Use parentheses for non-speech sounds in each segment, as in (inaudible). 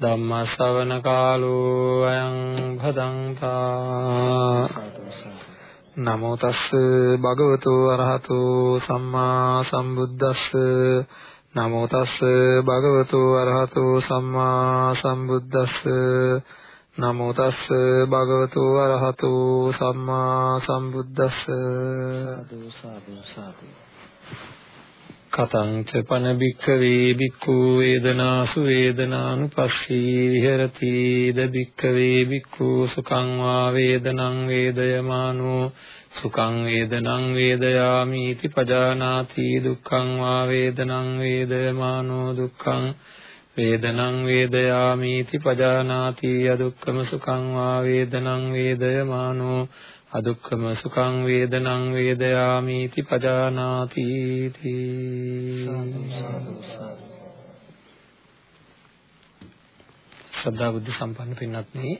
ධම්ම ශ්‍රවණ කාලෝ අයං භදංතා නමෝ තස්ස භගවතු අරහතු සම්මා සම්බුද්දස්ස නමෝ තස්ස භගවතු අරහතු සම්මා සම්බුද්දස්ස නමෝ තස්ස භගවතු අරහතු සම්මා සම්බුද්දස්ස සාදු සාදු සාදු. කතං ච පන බික්ඛවේ බික්ඛු වේදනාසු වේදනානුපස්සී විහෙරති ද බික්ඛවේ බික්ඛු සුඛං වා වේදනං වේදයමානෝ සුඛං වේදනං වේදයාමි इति පජානාති දුක්ඛං වා වේදනං වේදයමානෝ දුක්ඛං වේදනං වේදයාමි इति පජානාති අදුක්ඛම සුඛං වා වේදනං වේදයමානෝ අදුක්ඛම සුඛං වේදනං වේදයාමි इति පජානාති තී. ශ්‍රද්ධා බුද්ධ සම්පන්න පින්වත්නි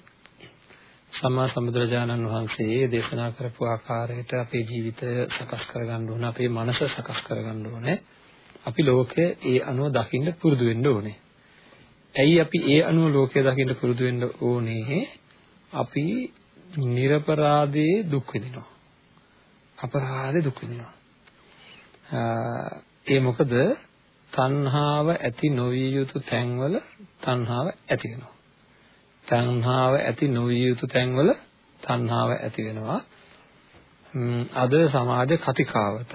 සම්මා සම්බුදුරජාණන් වහන්සේ දේශනා කරපු ආකාරයට අපේ ජීවිතය සකස් කරගන්න ඕන අපේ මනස සකස් කරගන්න ඕනේ. අපි ලෝකය ඒ අනුව දකින්න පුරුදු වෙන්න ඕනේ. ඇයි අපි ඒ අනුව ලෝකය දකින්න පුරුදු වෙන්න ඕනේ? අපි නිර්පරාදයේ දුක් විඳිනවා. අපරාධේ දුක් විඳිනවා. ඒ මොකද තණ්හාව ඇති නොවිය යුතු තැන්වල තණ්හාව ඇති වෙනවා. තණ්හාව ඇති නොවිය යුතු තැන්වල තණ්හාව ඇති වෙනවා. අද සමාජ කතිකාවත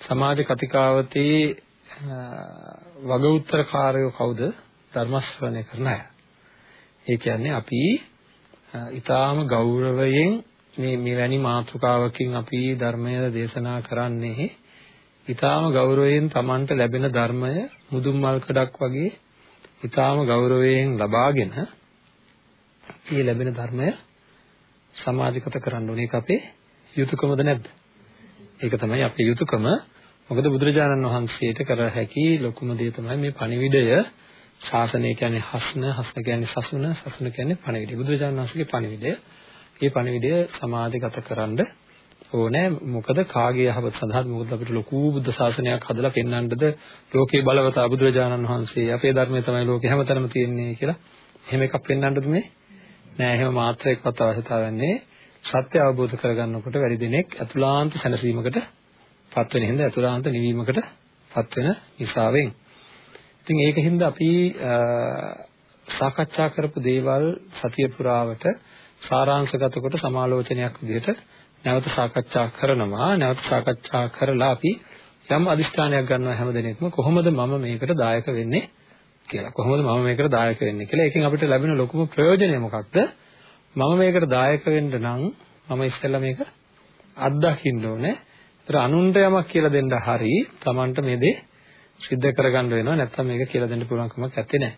සමාජ කතිකාවතේ වග උත්තරකාරයෝ කවුද ධර්ම ශ්‍රවණය කරන අය. ඒ කියන්නේ අපි ඊටාම ගෞරවයෙන් මේ මෙවැනි මාතෘකාවකින් අපි ධර්මය දේශනා කරන්නේ ඊටාම ගෞරවයෙන් Tamanට ලැබෙන ධර්මය මුදුන් මල් කඩක් වගේ ඊටාම ගෞරවයෙන් ලබාගෙන මේ ලැබෙන ධර්මය සමාජගත කරන්න ඕනේ ඒක අපේ යුතුයකමද නැද්ද? ඒක තමයි අපේ යුතුයකම. මොකද බුදුරජාණන් වහන්සේට කර හැකි ලොකුම දේ තමයි මේ පණිවිඩය ශාසනය කියන්නේ හස්න, හස්න කියන්නේ සසුන, සසුන කියන්නේ පණිවිඩය. බුදුරජාණන් වහන්සේගේ පණිවිඩය. මේ පණිවිඩය සමාජගත කරන්න ඕනේ. මොකද කාගේ යහපත සඳහා මොකද අපිට ලොකු බුද්ධ ශාසනයක් හදලා පෙන්වන්නද ලෝකේ බලවතා බුදුරජාණන් වහන්සේ අපේ ධර්මය තමයි ලෝකේ හැමතැනම තියෙන්නේ කියලා. එහෙම එකක් පෙන්වන්නද මේ? නෑ එහෙම මාත්‍රයක්වත් අවශ්‍යතාවයක් නෑ. සත්‍ය අවබෝධ කරගන්නකොට වැඩි දිනෙක අතුලාන්ත සැනසීමකට පත් වෙන හින්දා අතුලාන්ත නිවීමකට පත් වෙන නිසාවෙන් ඉතින් ඒකින්ද අපි සාකච්ඡා කරපු දේවල් සතිය පුරාවට සාරාංශගත කොට සමාලෝචනයක් විදිහට නැවත සාකච්ඡා කරනවා. නැවත සාකච්ඡා කරලා අපි යම් අදිෂ්ඨානයක් ගන්නවා හැමදෙනෙක්ම කොහොමද මම මේකට දායක වෙන්නේ කියලා. කොහොමද මම මේකට දායක වෙන්නේ කියලා. ඒකෙන් අපිට ලැබෙන ලොකුම ප්‍රයෝජනය මොකක්ද? මම මේකට දායක වෙන්න නම් මම ඉස්සෙල්ලා මේක අත්දකින්න ඕනේ. ඒතර අනුන්ට යමක් කියලා දෙන්න හරි Tamanට මේ දේ සිද්ධ කරගන්න වෙනවා නැත්නම් මේක කියලා දෙන්න පුළුවන් කමක් නැත්තේ නෑ.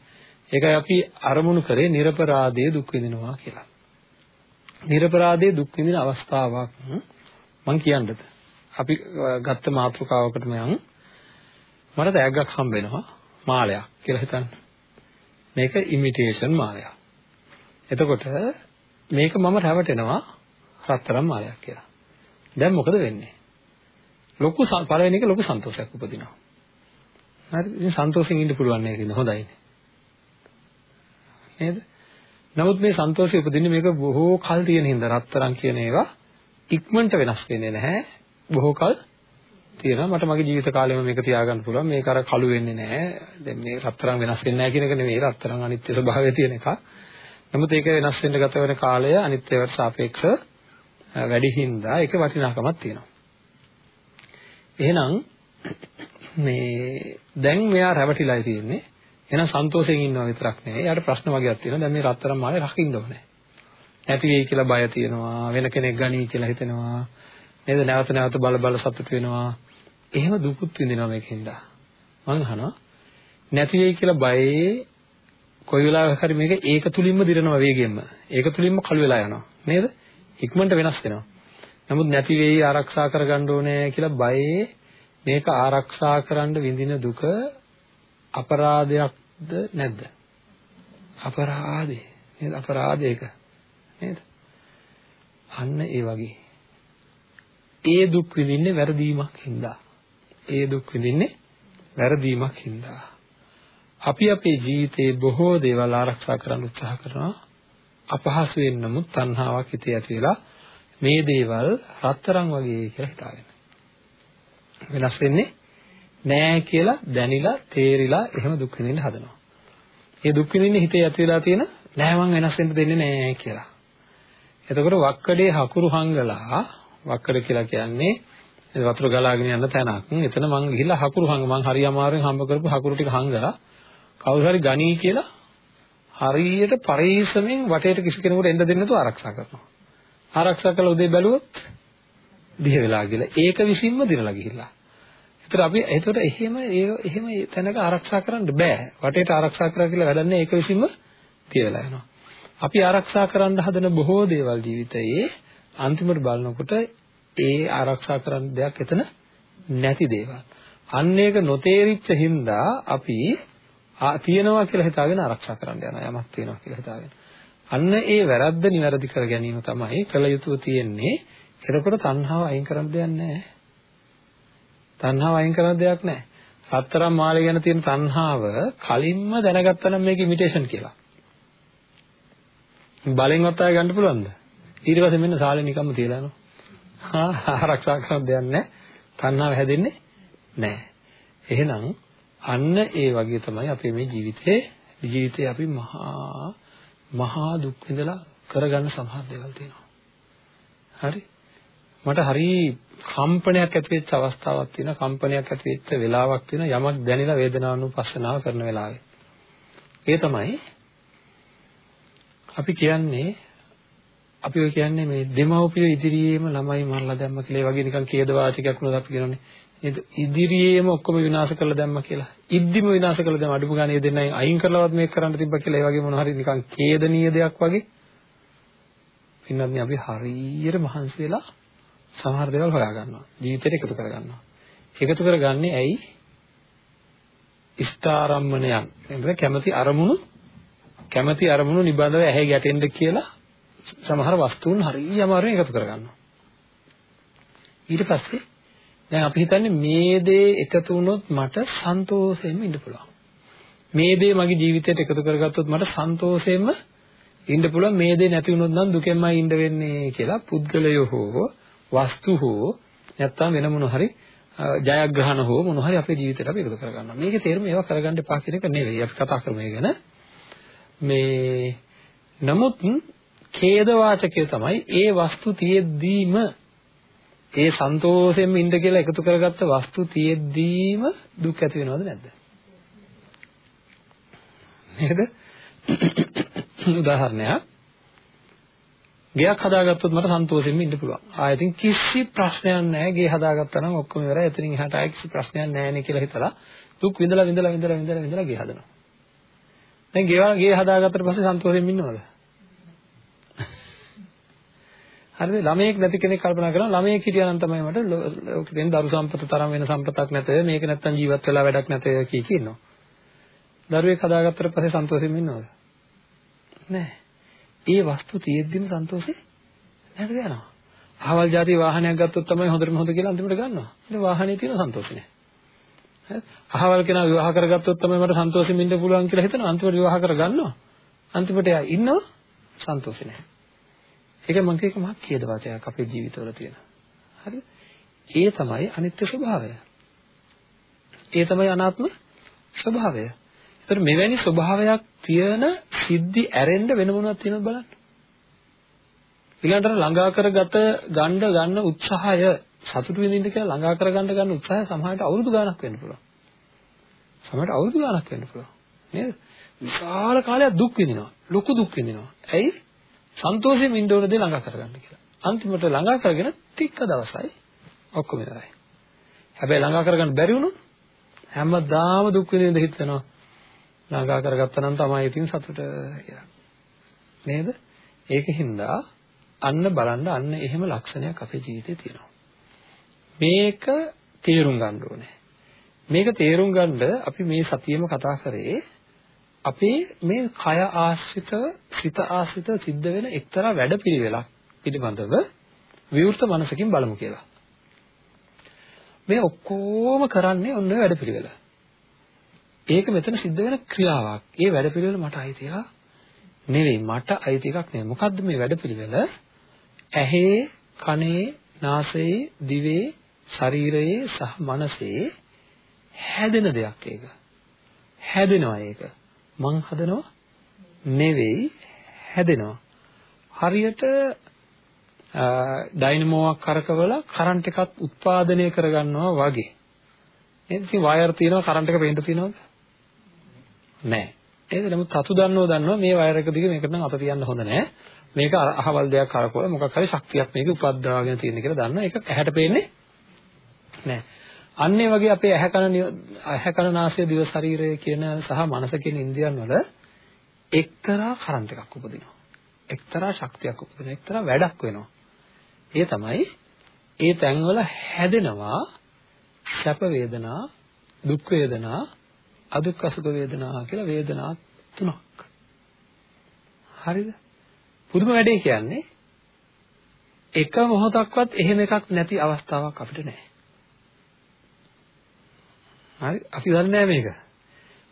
ඒකයි අපි අරමුණු කරේ නිර්පරාදයේ දුක් විඳිනවා කියලා. නිර්පරාදයේ දුක් විඳින අවස්ථාවක් මම කියන්නද? අපි ගත්ත මාතෘකාවකටම යමු. මට තෑග්ගක් හම්බ වෙනවා මාලයක් කියලා හිතන්න. මේක ඉමිටේෂන් මාලයක්. එතකොට මේක මම රැවටෙනවා රත්තරන් මාලයක් කියලා. දැන් මොකද වෙන්නේ? ලොකු පළවෙනි එක ලොකු සන්තෝෂයක් උපදිනවා. හරි ඉතින් සන්තෝෂෙන් ඉන්න පුළුවන් නේද ඉතින් හොඳයිනේ නේද? නමුත් මේ සන්තෝෂය උපදින්නේ මේක බොහෝ කල් තියෙන හින්දා රත්තරන් කියන ඒවා ඉක්මනට වෙනස් වෙන්නේ නැහැ. බොහෝ කල් තියෙනවා. මට මගේ ජීවිත කාලෙම මේක තියාගන්න පුළුවන්. මේක අර කළු වෙන්නේ නැහැ. දැන් මේ රත්තරන් වෙනස් වෙන්නේ නැහැ කියන එක නෙමෙයි. රත්තරන් අනිත්‍ය ස්වභාවය තියෙන එක. නමුත් ඒක වෙනස් වෙන්න ගත වෙන කාලය අනිත්‍යවට සාපේක්ෂව වැඩි හින්දා ඒක වටිනාකමක් තියෙනවා. එහෙනම් මේ දැන් මෙයා රැවටිලා තියෙන්නේ. එහෙනම් සන්තෝෂයෙන් ඉන්නවා විතරක් නෙවෙයි. එයාට ප්‍රශ්න වගේක් තියෙනවා. දැන් මේ රත්තරන් මාලේ රකින්න ඕනේ. නැති වෙයි කියලා බය තියෙනවා. වෙන කෙනෙක් ගනී කියලා හිතෙනවා. නේද? නැවත නැවත බල බල සතුට වෙනවා. එහෙම දුකුත් විඳිනවා මේකෙන්ද. මං අහනවා නැති වෙයි කියලා බයේ කොයි වෙලාවක හරි මේක ඒක තුලින්ම දිරනවා වේගෙන්ම. ඒක තුලින්ම කළු වෙලා යනවා. නේද? ඉක්මනට වෙනස් වෙනවා. නමුත් නැති වෙයි ආරක්ෂා කරගන්න ඕනේ කියලා බයේ මේක ආරක්ෂා කරන්න විඳින දුක අපරාධයක්ද නැද්ද? අපරාධේ. නේද? අපරාධයක. නේද? අන්න ඒ වගේ. ඒ දුක් විඳින්නේ වැරදීමක් හින්දා. ඒ දුක් විඳින්නේ වැරදීමක් හින්දා. අපි අපේ ජීවිතේ බොහෝ දේවල් ආරක්ෂා කරන්න උත්සාහ කරනවා. අපහසුයෙන් නමුත් තණ්හාවක් හිතේ ඇති වෙලා මේ දේවල් රත්තරන් වගේ කියලා හිතාගෙන. වෙනස් වෙන්නේ නෑ කියලා දැනිලා තේරිලා එහෙම දුක් විඳින්න හදනවා. ඒ දුක් විඳින්නේ හිතේ ඇති වෙලා තියෙන නෑ මං වෙනස් වෙන්න දෙන්නේ නෑ කියලා. එතකොට වක්කඩේ හකුරු හංගලා වක්කඩ කියලා කියන්නේ වතුර ගලාගෙන යන තැනක්. එතන මං ගිහිල්ලා හකුරු හංග මං හරි අමාරුවෙන් හම්බ කරපු හකුරු ටික හංගලා කවුරු හරි ගණී කියලා හරියට පරිස්සමෙන් වටේට කිසි කෙනෙකුට එන්න දෙන්නේ නැතුව ආරක්ෂා කරනවා. ආරක්ෂා කළ උදේ බැලුවොත් දිහ වෙලා ගිහලා ඒක විසින්ම දිනලා ගිහිල්ලා. ඒතර අපි ඒතකොට එහෙම ඒ එහෙම තැනක ආරක්ෂා කරන්න බෑ. වටේට ආරක්ෂා කරා කියලා වැඩක් නෑ ඒක විසින්ම තියලා යනවා. අපි ආරක්ෂා කරන්න හදන බොහෝ දේවල් ජීවිතයේ අන්තිමට බලනකොට ඒ ආරක්ෂා කරන්න දෙයක් එතන නැති දේවල්. අන්න ඒක නොතේරිච්ච හින්දා අපි තියනවා කියලා හිතාගෙන ආරක්ෂා කරන්න යනවා යමක් තියනවා කියලා හිතාගෙන. අන්න ඒ වැරද්ද නිවැරදි කර ගැනීම තමයි කළ යුතුව තියෙන්නේ. එතකොට තණ්හාව අයින් කරන්න දෙයක් නැහැ. තණ්හාව අයින් කරන්න දෙයක් නැහැ. සතරම් මාළේ ගැන තියෙන තණ්හාව කලින්ම දැනගත්තා නම් මේක ඉමිටේෂන් කියලා. බලෙන් වත්තා ගන්න පුළුවන්ද? ඊට පස්සේ මෙන්න සාලේ නිකම්ම තියලා යනවා. ආරක්ෂා කරන්න දෙයක් නැහැ. තණ්හාව හැදෙන්නේ නැහැ. එහෙනම් අන්න ඒ වගේ තමයි අපේ මේ ජීවිතේ ජීවිතේ අපි මහා මහා දුක් විඳලා කරගන්න සමහර දේවල් තියෙනවා. හරි? මට හරි කම්පනයක් ඇති වෙච්ච අවස්ථාවක් තියෙනවා. කම්පනයක් ඇති වෙච්ච වෙලාවක් තියෙනවා. යමක් දැනෙලා වේදනානුපස්සනාව කරන වෙලාවේ. ඒ තමයි අපි කියන්නේ අපි ඔය කියන්නේ මේ දෙමව්පිය ඉදිරියේම ළමයි මරලා දැම්ම කියලා. ඒ වගේ නිකන් කේද වාචකයක් වුණොත් අපි කියනනේ නේද? ඉදිරියේම ඔක්කොම විනාශ කරලා දැම්ම කියලා. ඉද්දිම විනාශ කරලා දැම්ම. අඩුම ගානේ දෙන්නයි අයින් කරලවත් මේක කරන්න තිබ්බා කියලා. ඒ වගේ මොන හරි නිකන් කේදනීය දෙයක් වගේ. පින්නත් අපි හරියට මහන්සි වෙලා සමහර දේවල් හොයා ගන්නවා ජීවිතේට එකතු කර ගන්නවා එකතු කරගන්නේ ඇයි ඉස්තාරම්මණයන් නේද කැමැති අරමුණු කැමැති අරමුණු නිබඳව ඇහැ ගැටෙන්න කියලා සමහර වස්තුන් හරිය අමාරුවෙන් එකතු කරගන්නවා. ඊට පස්සේ දැන් අපි හිතන්නේ මේ දේ එකතු වුණොත් මට සන්තෝෂයෙන්ම ඉන්න පුළුවන්. මේ දේ මගේ ජීවිතයට එකතු කරගත්තොත් මට සන්තෝෂයෙන්ම ඉන්න පුළුවන්. මේ දේ නැති වුණොත් නම් දුකෙන්මයි ඉන්න වෙන්නේ කියලා පුද්ගලයෝ හෝ වස්තු හෝ නැත්තම් වෙන මොන හරි ජයග්‍රහණ හෝ මොන හරි අපේ ජීවිතේට අපි එකතු කරගන්නවා. මේකේ තේරුම ඒවා කරගන්න එපා කියන එක නෙවෙයි. අපි කතා කරමු ඒ ගැන. මේ නමුත් ඛේද වාචකය තමයි ඒ වස්තු තියෙද්දීම ඒ සන්තෝෂයෙන් ඉන්න කියලා එකතු කරගත්ත වස්තු තියෙද්දීම දුක් ඇති වෙනවද නැද්ද? නේද? (coughs) උදාහරණයක් ගෙයක් හදාගත්තොත් මට සන්තෝෂයෙන් ඉන්න පුළුවන්. ආයෙත් කිසි ප්‍රශ්නයක් නැහැ. ගේ හදාගත්තා නම් ඔක්කොම ඉවරයි. එතනින් එහාට ආයෙ කිසි ප්‍රශ්නයක් නැහැ නේ කියලා හිතලා දුක් විඳලා විඳලා විඳලා විඳලා විඳලා ගේ හදනවා. දැන් ගේ ගේ හදාගත්තට පස්සේ සන්තෝෂයෙන් ඉන්නවද? හරිද ළමයෙක් නැති කෙනෙක් කල්පනා කරනවා ළමයෙක් හිටියා නම් තමයි මට ලෝකෙ තියෙන දරු සම්පත තරම් වෙන සම්පතක් නැත මේක නැත්තම් ජීවත් වෙලා වැඩක් නැත කී කියනවා දරුවෙක් හදාගත්තට පස්සේ සන්තෝෂෙන් ඉන්නවද නැහැ ඒ වස්තු තියෙද්දිම සන්තෝෂේ නැද යනවා අහවල් જાති වාහනයක් ගත්තොත් තමයි හොඳටම හොඳ කියලා අන්තිමට ගන්නවා ඉතින් වාහනේ තියෙන සන්තෝෂේ නැහැ අහවල් කෙනා විවාහ කරගත්තොත් තමයි මට සන්තෝෂෙන් ඉන්න පුළුවන් කියලා හිතනවා අන්තිමට විවාහ කරගන්නවා අන්තිමට එයා ඉන්නව සන්තෝෂේ නැහැ ඒක මම කියක මහත් කේද වාචයක් අපේ ජීවිතවල තියෙන. හරිද? ඒ තමයි අනිත්‍ය ස්වභාවය. ඒ තමයි අනාත්ම ස්වභාවය. ඒතර මෙවැනි ස්වභාවයක් තියෙන සිද්ධි ඇරෙන්න වෙන මොනවද තියෙනවද බලන්න. ඊළඟට ළඟා කරගත ගන්න ගන්න උත්සාහය සතුටු වෙනින්න කියලා ළඟා කරගන්න ගන්න උත්සාහය සමහරට අවුරුදු ගාණක් වෙන්න පුළුවන්. සමහරට අවුරුදු ගාණක් වෙන්න පුළුවන්. නේද? විශාල කාලයක් දුක් විඳිනවා. ලොකු දුක් විඳිනවා. ඇයි? සන්තෝෂයෙන් ඉන්න ඕන දේ ළඟා කරගන්න කියලා. අන්තිමට ළඟා කරගෙන ටික දවසයි ඔක්කොම ඉවරයි. හැබැයි ළඟා කරගන්න බැරි වුණොත් හැමදාම දුක් විඳින්න හිතෙනවා. ළඟා කරගත්තා නම් තමයි ඉතින් සතුට කියලා. නේද? ඒකින්ද අන්න බලන්න අන්න එහෙම ලක්ෂණයක් අපේ ජීවිතේ තියෙනවා. මේක තේරුම් ගන්න ඕනේ. මේක තේරුම් ගන්න අපි මේ සතියෙම කතා කරේ අපේ මේ කය ආශ්‍රිත සිත ආශ්‍රිත සිද්ධ වෙන එක්තරා වැඩපිළිවෙලක් පිළිබඳව විවෘත මනසකින් බලමු කියලා. මේ ඔක්කොම කරන්නේ ඔන්න වැඩපිළිවෙල. ඒක මෙතන සිද්ධ වෙන ක්‍රියාවක්. ඒ වැඩපිළිවෙල මට අයිතිලා නෙවෙයි මට අයිති එකක් නෙවෙයි. මොකද්ද මේ වැඩපිළිවෙල? ඇහි, කනේ, නාසයේ, දිවේ, ශරීරයේ සහ මනසේ හැදෙන දෙයක් ඒක. හැදෙනවා ඒක. මං හදනවා නෙවෙයි හැදෙනවා. හරියට ඩයිනමෝවක් කරකවලා කරන්ට් එකක් උත්පාදනය කරගන්නවා වගේ. නේද? ඉතින් වයර් තියෙනවා කරන්ට් එක පේන්න තියෙනවද? නැහැ. නේද? නමුත් තතු දන්නව දන්නවා මේ වයර් එක දිගේ මේකට නම් අත තියන්න හොඳ නැහැ. මේක අහවල් දෙයක් කරකවල මොකක් හරි ශක්තියක් මේක උපද්දවාගෙන තියෙන කියලා දන්නවා. ඒක ඇහැට පේන්නේ නැහැ. අන්න ඒ වගේ අපේ ඇහැ කන ඇහැ කන නාසය දිව ශරීරය කියන සහ මනස කියන ඉන්ද්‍රියන් වල එක්තරා කරන්ට් එකක් උපදිනවා. එක්තරා ශක්තියක් උපදිනවා. එක්තරා වැඩක් වෙනවා. ඒ තමයි ඒ තැන්වල හැදෙනවා සැප වේදනා, දුක් වේදනා, අදුක් අසුඛ වේදනා කියලා වේදනා තුනක්. හරිද? පුදුම වැඩේ කියන්නේ එක මොහොතක්වත් එහෙම එකක් නැති අවස්ථාවක් අපිට නැහැ. හරි අපි දන්නේ මේක.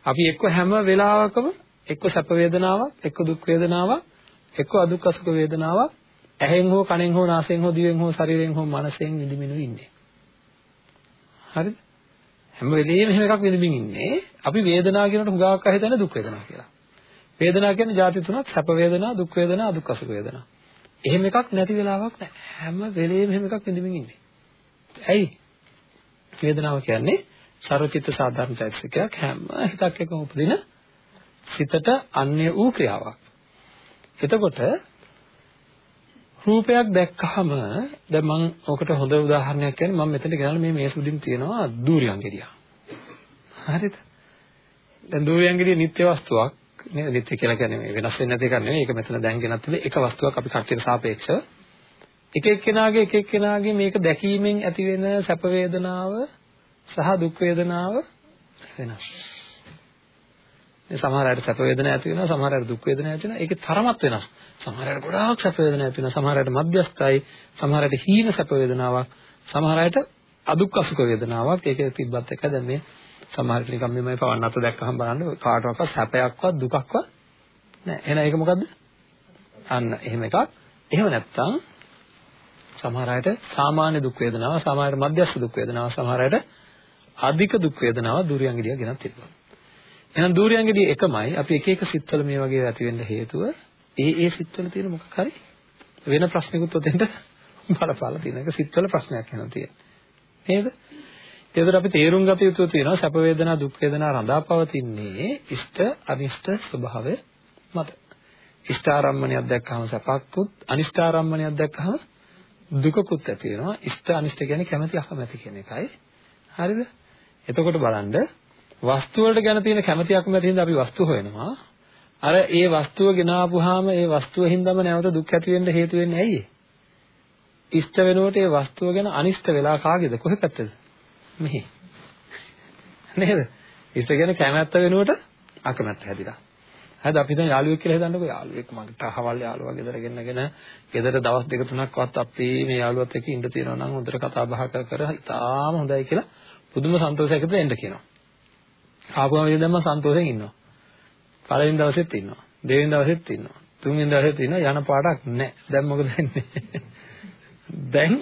අපි එක්ක හැම වෙලාවකම එක්ක සැප වේදනාවක්, එක්ක දුක් වේදනාවක්, එක්ක අදුක් අසුඛ වේදනාවක් ඇහෙන් හෝ කනෙන් හෝ නාසයෙන් හෝ දිවෙන් හෝ ශරීරයෙන් හෝ මනසෙන් විඳිමිනු ඉන්නේ. හරිද? හැම වෙලෙම එහෙම එකක් විඳින්මින් ඉන්නේ. අපි වේදනාව කියනකොට හුඟක් අය හිතන්නේ දුක් වේදනා කියලා. වේදනාව කියන්නේ ಜಾති තුනක් සැප වේදනා, දුක් වේදනා, අදුක් අසුඛ වේදනා. එහෙම එකක් නැති වෙලාවක් නැහැ. හැම වෙලෙම එහෙම එකක් විඳින්මින් ඉන්නේ. ඇයි? වේදනාව කියන්නේ සර්වචිත්ත සාධාරණ චෛතසිකයක් හැම හිතක් එකම උපදින සිතට අන්‍ය වූ ක්‍රියාවක්. එතකොට රූපයක් දැක්කහම දැන් මම ඔකට හොඳ උදාහරණයක් කියන්නේ මම මෙතන ගෙනල්ලා මේ මේස උඩින් තියෙනවා දූරියන් ගෙඩියක්. හරිද? දැන් දූරියන් ගෙඩිය නිත්‍ය වස්තුවක් නේද? නිත්‍ය කියලා කියන්නේ මේ වෙනස් වෙන්නේ නැති එකක් නෙවෙයි. ඒක මෙතන දැන් ගෙනත් තිබේ එක වස්තුවක් අපි කට්ටියට සාපේක්ෂව එක එක්කෙනාගේ එක එක්කෙනාගේ මේක දැකීමෙන් ඇති වෙන සැප වේදනාව සහ දුක් වේදනාව වෙනස්. මේ සමහර අයට සැප වේදනා ඇති වෙනවා සමහර අයට දුක් වේදනා ඇති වෙනවා. ඒකේ තරමත් වෙනස් සමහර අයට ගොඩාක් සැප වේදනා ඇති වෙනවා. සමහර අයට මධ්‍යස්ථයි සමහර අයට හීන සැප වේදනාවක් සමහර අයට අදුක් අසුක වේදනාවක්. ඒකේ තිබ්බත් එක දැන් මේ සමහර කෙනෙක් මෙමය පවන්නත් දැක්කහම බලන්න කාටවත් සැපයක්වත් දුකක්වත් නෑ එහෙනම් ඒක මොකද්ද? අන්න එහෙම එකක්. එහෙම නැත්නම් සමහර අයට සාමාන්‍ය දුක් වේදනාව සමහර අයට මධ්‍යස්ථ දුක් වේදනාව සමහර අයට අධික දුක් වේදනාව දුරියංගිරිය ගෙනත් තිබුණා එහෙනම් දූර්යංගදී එකමයි. අපි එක එක සිත්වල මේ වගේ ඇති වෙන්න හේතුව ඒ ඒ සිත්වල තියෙන මොකක් හරි වෙන ප්‍රශ්නකුත් උතෙන්ට (laughs) බලපාලා තියෙන එක සිත්වල ප්‍රශ්නයක් වෙනවා තියෙන්නේ. නේද? ඒකට අපි තේරුම් ගත යුතු තියෙනවා. සැප වේදනා දුක් වේදනා රඳාපවතින්නේ ඉෂ්ට අනිෂ්ට ස්වභාවය මත. ඉෂ්ඨාරම්මණයක් දැක්කම සැපක්කුත් අනිෂ්ඨාරම්මණයක් දැක්කම දුකකුත් ඇති වෙනවා. ඉෂ්ඨ අනිෂ්ඨ කියන්නේ කැමැති අකමැති කියන එකයි. හරිද? එතකොට බලන්න වස්තු වලට ගැන තියෙන කැමැතියක් මැද හින්දා අපි වස්තු හොයනවා. අර ඒ වස්තුව ගෙනාවුවාම ඒ වස්තුව හින්දාම නැවත දුක් ඇති වෙන්න හේතු වෙන්නේ ඇයි? ඉෂ්ට වෙනකොට ඒ වස්තුව ගැන අනිෂ්ට වෙලා කාගේද? කොහේ පැත්තද? මෙහි. නේද? ඉෂ්ට ගැන කැමැත්ත වෙනකොට අකමැත්ත හැදිලා. හරිද අපි දැන් යාළුවෙක් කියලා හිතන්නකෝ යාළුවෙක් මකට අහවල් යාළුවා ගෙදර ගෙන්නගෙන ගෙදර දවස් දෙක තුනක්වත් අපි මේ යාළුවත් එක්ක ඉඳ තියනවා නම් හොඳට කතා බහ කර කර ඉතාලම හොඳයි කියලා පුදුම සන්තෝෂයකට එන්න කියනවා. ආපුවම ඉතින් දැන් මම සන්තෝෂෙන් ඉන්නවා. පළවෙනි දවසෙත් ඉන්නවා. දෙවෙනි දවසෙත් ඉන්නවා. තුන්වෙනි දවසෙත් ඉන්නවා. යන පාඩක් නැහැ. දැන් මොකද වෙන්නේ? දැන්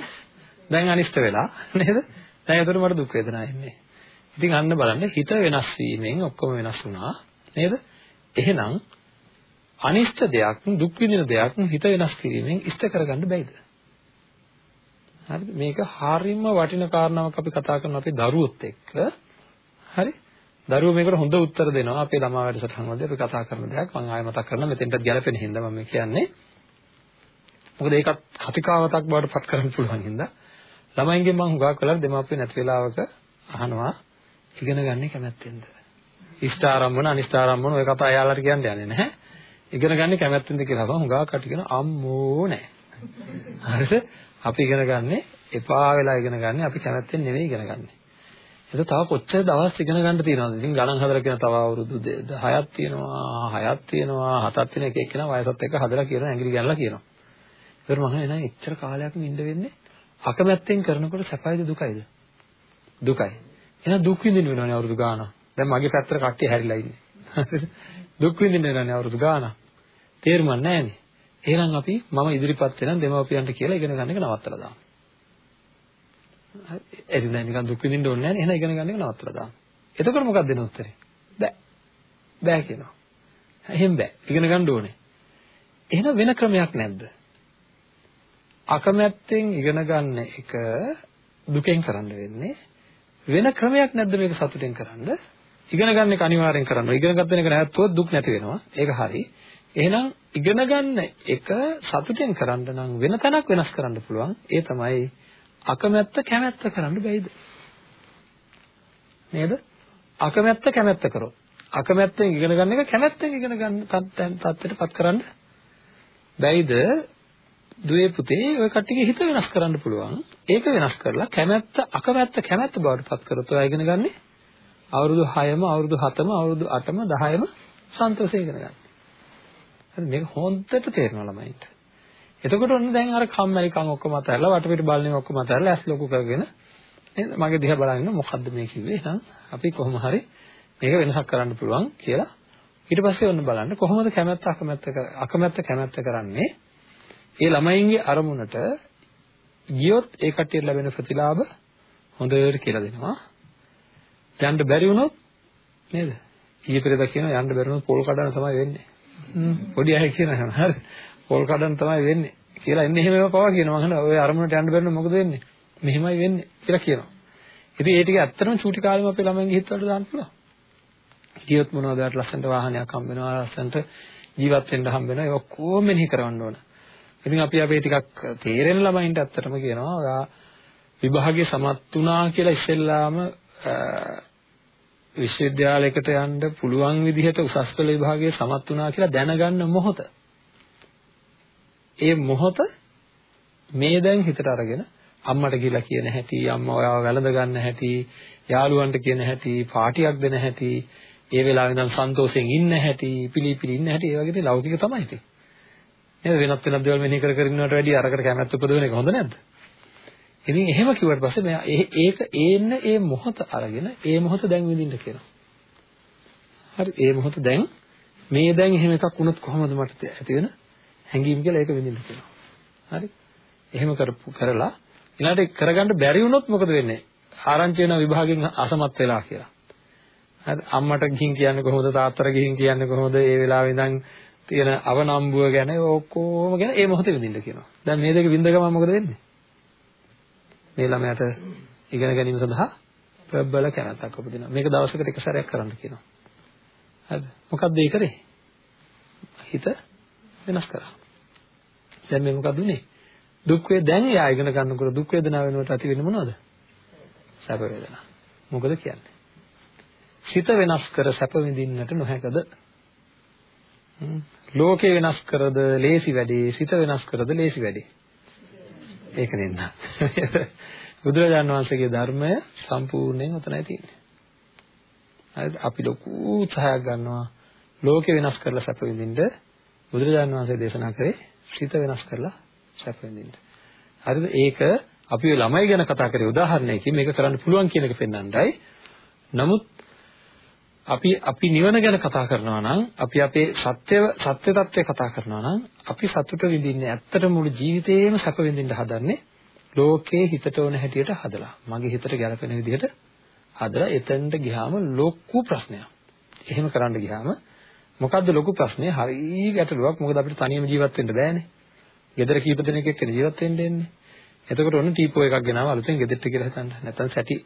දැන් අනිෂ්ට වෙලා නේද? දැන් ඒතර මට දුක් වේදනා එන්නේ. ඉතින් අන්න බලන්න හිත වෙනස් වීමෙන් ඔක්කොම වෙනස් වුණා නේද? එහෙනම් අනිෂ්ට දෙයක් දුක් විඳින දෙයක් හිත වෙනස් කිරීමෙන් ඉෂ්ට කරගන්න බැයිද? හරිද? මේක හරියම වටින කාරණාවක් අපි කතා කරන අපේ දරුවොත් එක්ක. හරි? දරුවෝ මේකට හොඳ උත්තර දෙනවා අපේ ළමා වැඩසටහන් වලදී අපි කතා කරන දෙයක් මම ආයෙ මතක් කරනවා මෙතෙන්ට ගැලපෙන හින්දා මම කියන්නේ මොකද ඒකත් කතිකාවතක් බවට පත් කරන්න පුළුවන් හින්දා ළමයින්ගෙන් මම හුඟක් වෙලා දෙමාපියෝ නැති වෙලාවක අහනවා ඉගෙන ගන්න කැමැත්තෙන්ද ඉෂ්ඨාරම්මන අනිෂ්ඨාරම්මන ඔය කතා එයාලට කියන්න යන්නේ නැහැ. ඉගෙන ගන්න කැමැත්තෙන්ද කියලා අහපුවම හුඟා කටි කියන අම්මෝ නැහැ. හරිද? අපි ඉගෙන ගන්නේ එපා වෙලා ඉගෙන ගන්න අපි කැමැත්තෙන් නෙවෙයි ඉගෙන ගන්නේ. ඒක තව කොච්චර දවස් ඉගෙන ගන්න තියෙනවද? ඉතින් ගණන් හදලා කියන තව අවුරුදු 10ක් තියෙනවා, 6ක් තියෙනවා, 7ක් තියෙන එක එක්කෙනා වයසත් එක්ක හදලා කියන ඇඟිලි ගන්නලා කියනවා. ඒකට මම එහෙනම් එච්චර කාලයක් නිඳ වෙන්නේ අකමැත්තෙන් කරනකොට සැපයිද දුකයිද? දුකයි. එහෙනම් දුක් විඳින්න වෙනවනේ අවුරුදු ගාණක්. දැන් මගේ පැත්තට කට්ටිය හැරිලා ඉන්නේ. (laughs) දුක් විඳින්න වෙනවනේ අවුරුදු ගාණක්. තේරුමක් නැහැනේ. එහෙනම් අපි මම ඉදිරිපත් වෙන දෙමව්පියන්ට කියලා ඉගෙන ගන්න එක නවත්තලා දාමු. හරි එදින නිකන් දුක් විඳින්න ඕනේ නැහැ නේ. එහෙනම් ඉගෙන ගන්න එක නවත්තලා දාමු. එතකොට මොකක්ද දෙන උත්තරේ? බෑ. බෑ කියනවා. එහෙම බෑ. ඉගෙන ගන්න ඕනේ. එහෙනම් වෙන ක්‍රමයක් නැද්ද? අකමැත්තෙන් ඉගෙන ගන්න එක දුකෙන් කරන්න වෙන්නේ. වෙන ක්‍රමයක් නැද්ද මේක සතුටෙන් කරන්න? ඉගෙන ගන්න එක අනිවාර්යෙන් කරන්න. ඉගෙන ගන්න එක නැත්නම් දුක් නැති වෙනවා. ඒක හරි. එහෙනම් ඉගෙන ගන්න එක සතුටෙන් කරන්න නම් වෙන තැනක් වෙනස් කරන්න පුළුවන්. ඒ තමයි අකමැත්ත කැමැත්ත කරන්න බැයිද? නේද? අකමැත්ත කැමැත්ත කරොත්. අකමැත්තෙන් ඉගෙන ගන්න එක කැමැත්තෙන් ඉගෙන ගන්න තත්ත්වයටපත් කරන්න බැයිද? දුවේ පුතේ ඔය කට්ටියගේ හිත වෙනස් කරන්න පුළුවන්. ඒක වෙනස් කරලා කැමැත්ත අකමැත්ත කැමැත්ත බවට පත් කරොත් ඔයා ඉගෙන ගන්න අවුරුදු 6ම අවුරුදු 7ම අවුරුදු 8ම 10ම සන්තෝෂයෙන් ඉගෙන ගන්න. හරි මේක හොන්දට තේරෙනවා ළමයින්ට. එතකොට ඔන්න දැන් අර කම්මැලිකම් ඔක්කොම අතහැරලා වටපිට බලන්නේ ඔක්කොම අතහැරලා ඇස් ලොකු කරගෙන නේද? මගේ දිහා බලගෙන මොකද්ද මේ කිව්වේ? එහෙනම් අපි කොහොම හරි මේක වෙනසක් කරන්න පුළුවන් කියලා ඊට පස්සේ ඔන්න බලන්න කොහොමද කැමැත්ත අකමැත්ත අකමැත්ත කැමැත්ත කරන්නේ? ඒ ළමයින්ගේ අරමුණට ගියොත් ඒ කට්ටියට ලැබෙන ප්‍රතිලාභ හොඳට කියලා දෙනවා. යන්න බැරි වුණොත් නේද? ඊයේ පෙරේද කියනවා යන්න බැරි වුණොත් පොල් කඩන තමයි වෙන්නේ. පොඩි අය කියනවා හරි පොල් කඩන තමයි වෙන්නේ කියලා එන්නේ. එහෙම ඒවා පවා කියනවා. මම ඔය අරමුණට යන්න බැරි නම් මොකද වෙන්නේ? මෙහෙමයි වෙන්නේ කියලා කියනවා. ඉතින් ඒ ටික ඇත්තටම චූටි කාලෙම අපේ ළමයින්ගේ හිතවලට දාන්න පුළුවන්. ගියොත් මොනවද? යාට ලස්සනට වාහනයක් හම්බ වෙනවා. ලස්සනට ජීවත් වෙන්න හම්බ වෙනවා. ඒ ඔක්කොම මෙනෙහි කරවන්න ඕන. ඉතින් අපි අපේ ටිකක් තේරෙන ළමයින්ට ඇත්තටම කියනවා ඔයා විභාගයේ සමත් වුණා කියලා ඉස්සෙල්ලාම විශ්වවිද්‍යාලයකට යන්න පුළුවන් විදිහට උසස් පෙළ විභාගයේ සමත් වුණා කියලා දැනගන්න මොහොත ඒ මොහොත මේ දැන් හිතට අරගෙන අම්මට කියලා කියන හැටි අම්මා ඔයාව වැළඳ ගන්න හැටි යාළුවන්ට කියන හැටි පාටියක් දෙන හැටි ඒ වෙලාවෙ ඉඳන් සන්තෝෂයෙන් ඉන්න හැටි පිළිපිලි ඉන්න හැටි ඒ වගේ දේ ලෞකික තමයි ඉතින්. නේද? වෙනත් වෙනත් දේවල් මෙනෙහි කර කර ඉන්නවට වැඩිය අරකට කැමැත්ත උපදවන එක හොඳ නැද්ද? ඉතින් එහෙම කිව්වට පස්සේ මෙයා ඒක ඒන්න ඒ මොහොත අරගෙන ඒ මොහොත දැන් විඳින්න කියනවා. හරි ඒ මොහොත දැන් මේ දැන් එහෙම එකක් වුණොත් කොහොමද මට ඇති වෙන? හැංගීම් කියලා ඒක විඳින්න කියනවා. හරි? එහෙම කරපු කරලා ඊළඟට කරගන්න බැරි වුණොත් මොකද වෙන්නේ? ආරංචි වෙන විභාගෙන් අසමත් වෙලා කියලා. හරි අම්මට ගිහින් කියන්නේ කොහොමද තාත්තට ගිහින් කියන්නේ කොහොමද ඒ වෙලාවේ ඉඳන් තියෙන අවනම්බුව ගැන ඔක්කොම ගැන ඒ මොහොතේ විඳින්න කියනවා. දැන් මේ දෙක විඳ ගමන් මොකද වෙන්නේ? මේ ළමයාට ඉගෙන ගැනීම සඳහා ප්‍රබල කැමැත්තක් උපදිනවා. මේක දවසකට එක සැරයක් කරන්න කියනවා. හරිද? මොකක්ද ඒ කරේ? හිත වෙනස් කරා. දැන් මේ මොකද උනේ? දුක් වේ දැන් එයා ඉගෙන ගන්නකොට දුක් වේදනාව වෙනුවට ඇති වෙන්නේ මොනවද? සැප වේදනා. මොකද කියන්නේ? සිත වෙනස් කර සැප විඳින්නට නොහැකද? ලෝකේ වෙනස් කරද ලේසි වැඩේ සිත වෙනස් කරද ලේසි වැඩේ? ඒක නෙන්න. බුදුරජාණන් වහන්සේගේ ධර්මය සම්පූර්ණයෙන් උතනයි තියෙන්නේ. හරිද? අපි ලොකු උත්සාහයක් ගන්නවා ලෝකේ වෙනස් කරලා සැප විඳින්න බුදුරජාණන් වහන්සේ දේශනා කරේ සිත වෙනස් කරලා සැප විඳින්න. හරිද? ඒක අපි ඔය ළමයි ගැන කතා කරේ උදාහරණයකින් මේක කරන්න පුළුවන් කියන එක පෙන්වන්නයි. නමුත් අපි අපි නිවන ගැන කතා කරනවා නම් අපි අපේ සත්‍ය සත්‍ය తත්වය කතා කරනවා නම් අපි සතුට විඳින්නේ ඇත්තට මුළු ජීවිතේම සැප විඳින්න හදන්නේ ලෝකේ හිතට ඕන හැටියට හදලා මගේ හිතට ගැලපෙන විදිහට හදලා එතෙන්ට ගියාම ලොකු ප්‍රශ්නයක්. එහෙම කරන්න ගියාම මොකද්ද ලොකු ප්‍රශ්නේ? හරි ගැටලුවක්. මොකද අපිට තනියම ජීවත් වෙන්න බෑනේ. ගෙදර කීප දෙනෙක් එක්ක ජීවත් වෙන්න එන්නේ. එතකොට ඔන්න ටීපෝ එකක් ගෙනාව අලුතෙන් ගෙදරට කියලා හිතන්න. නැත්නම් සැටි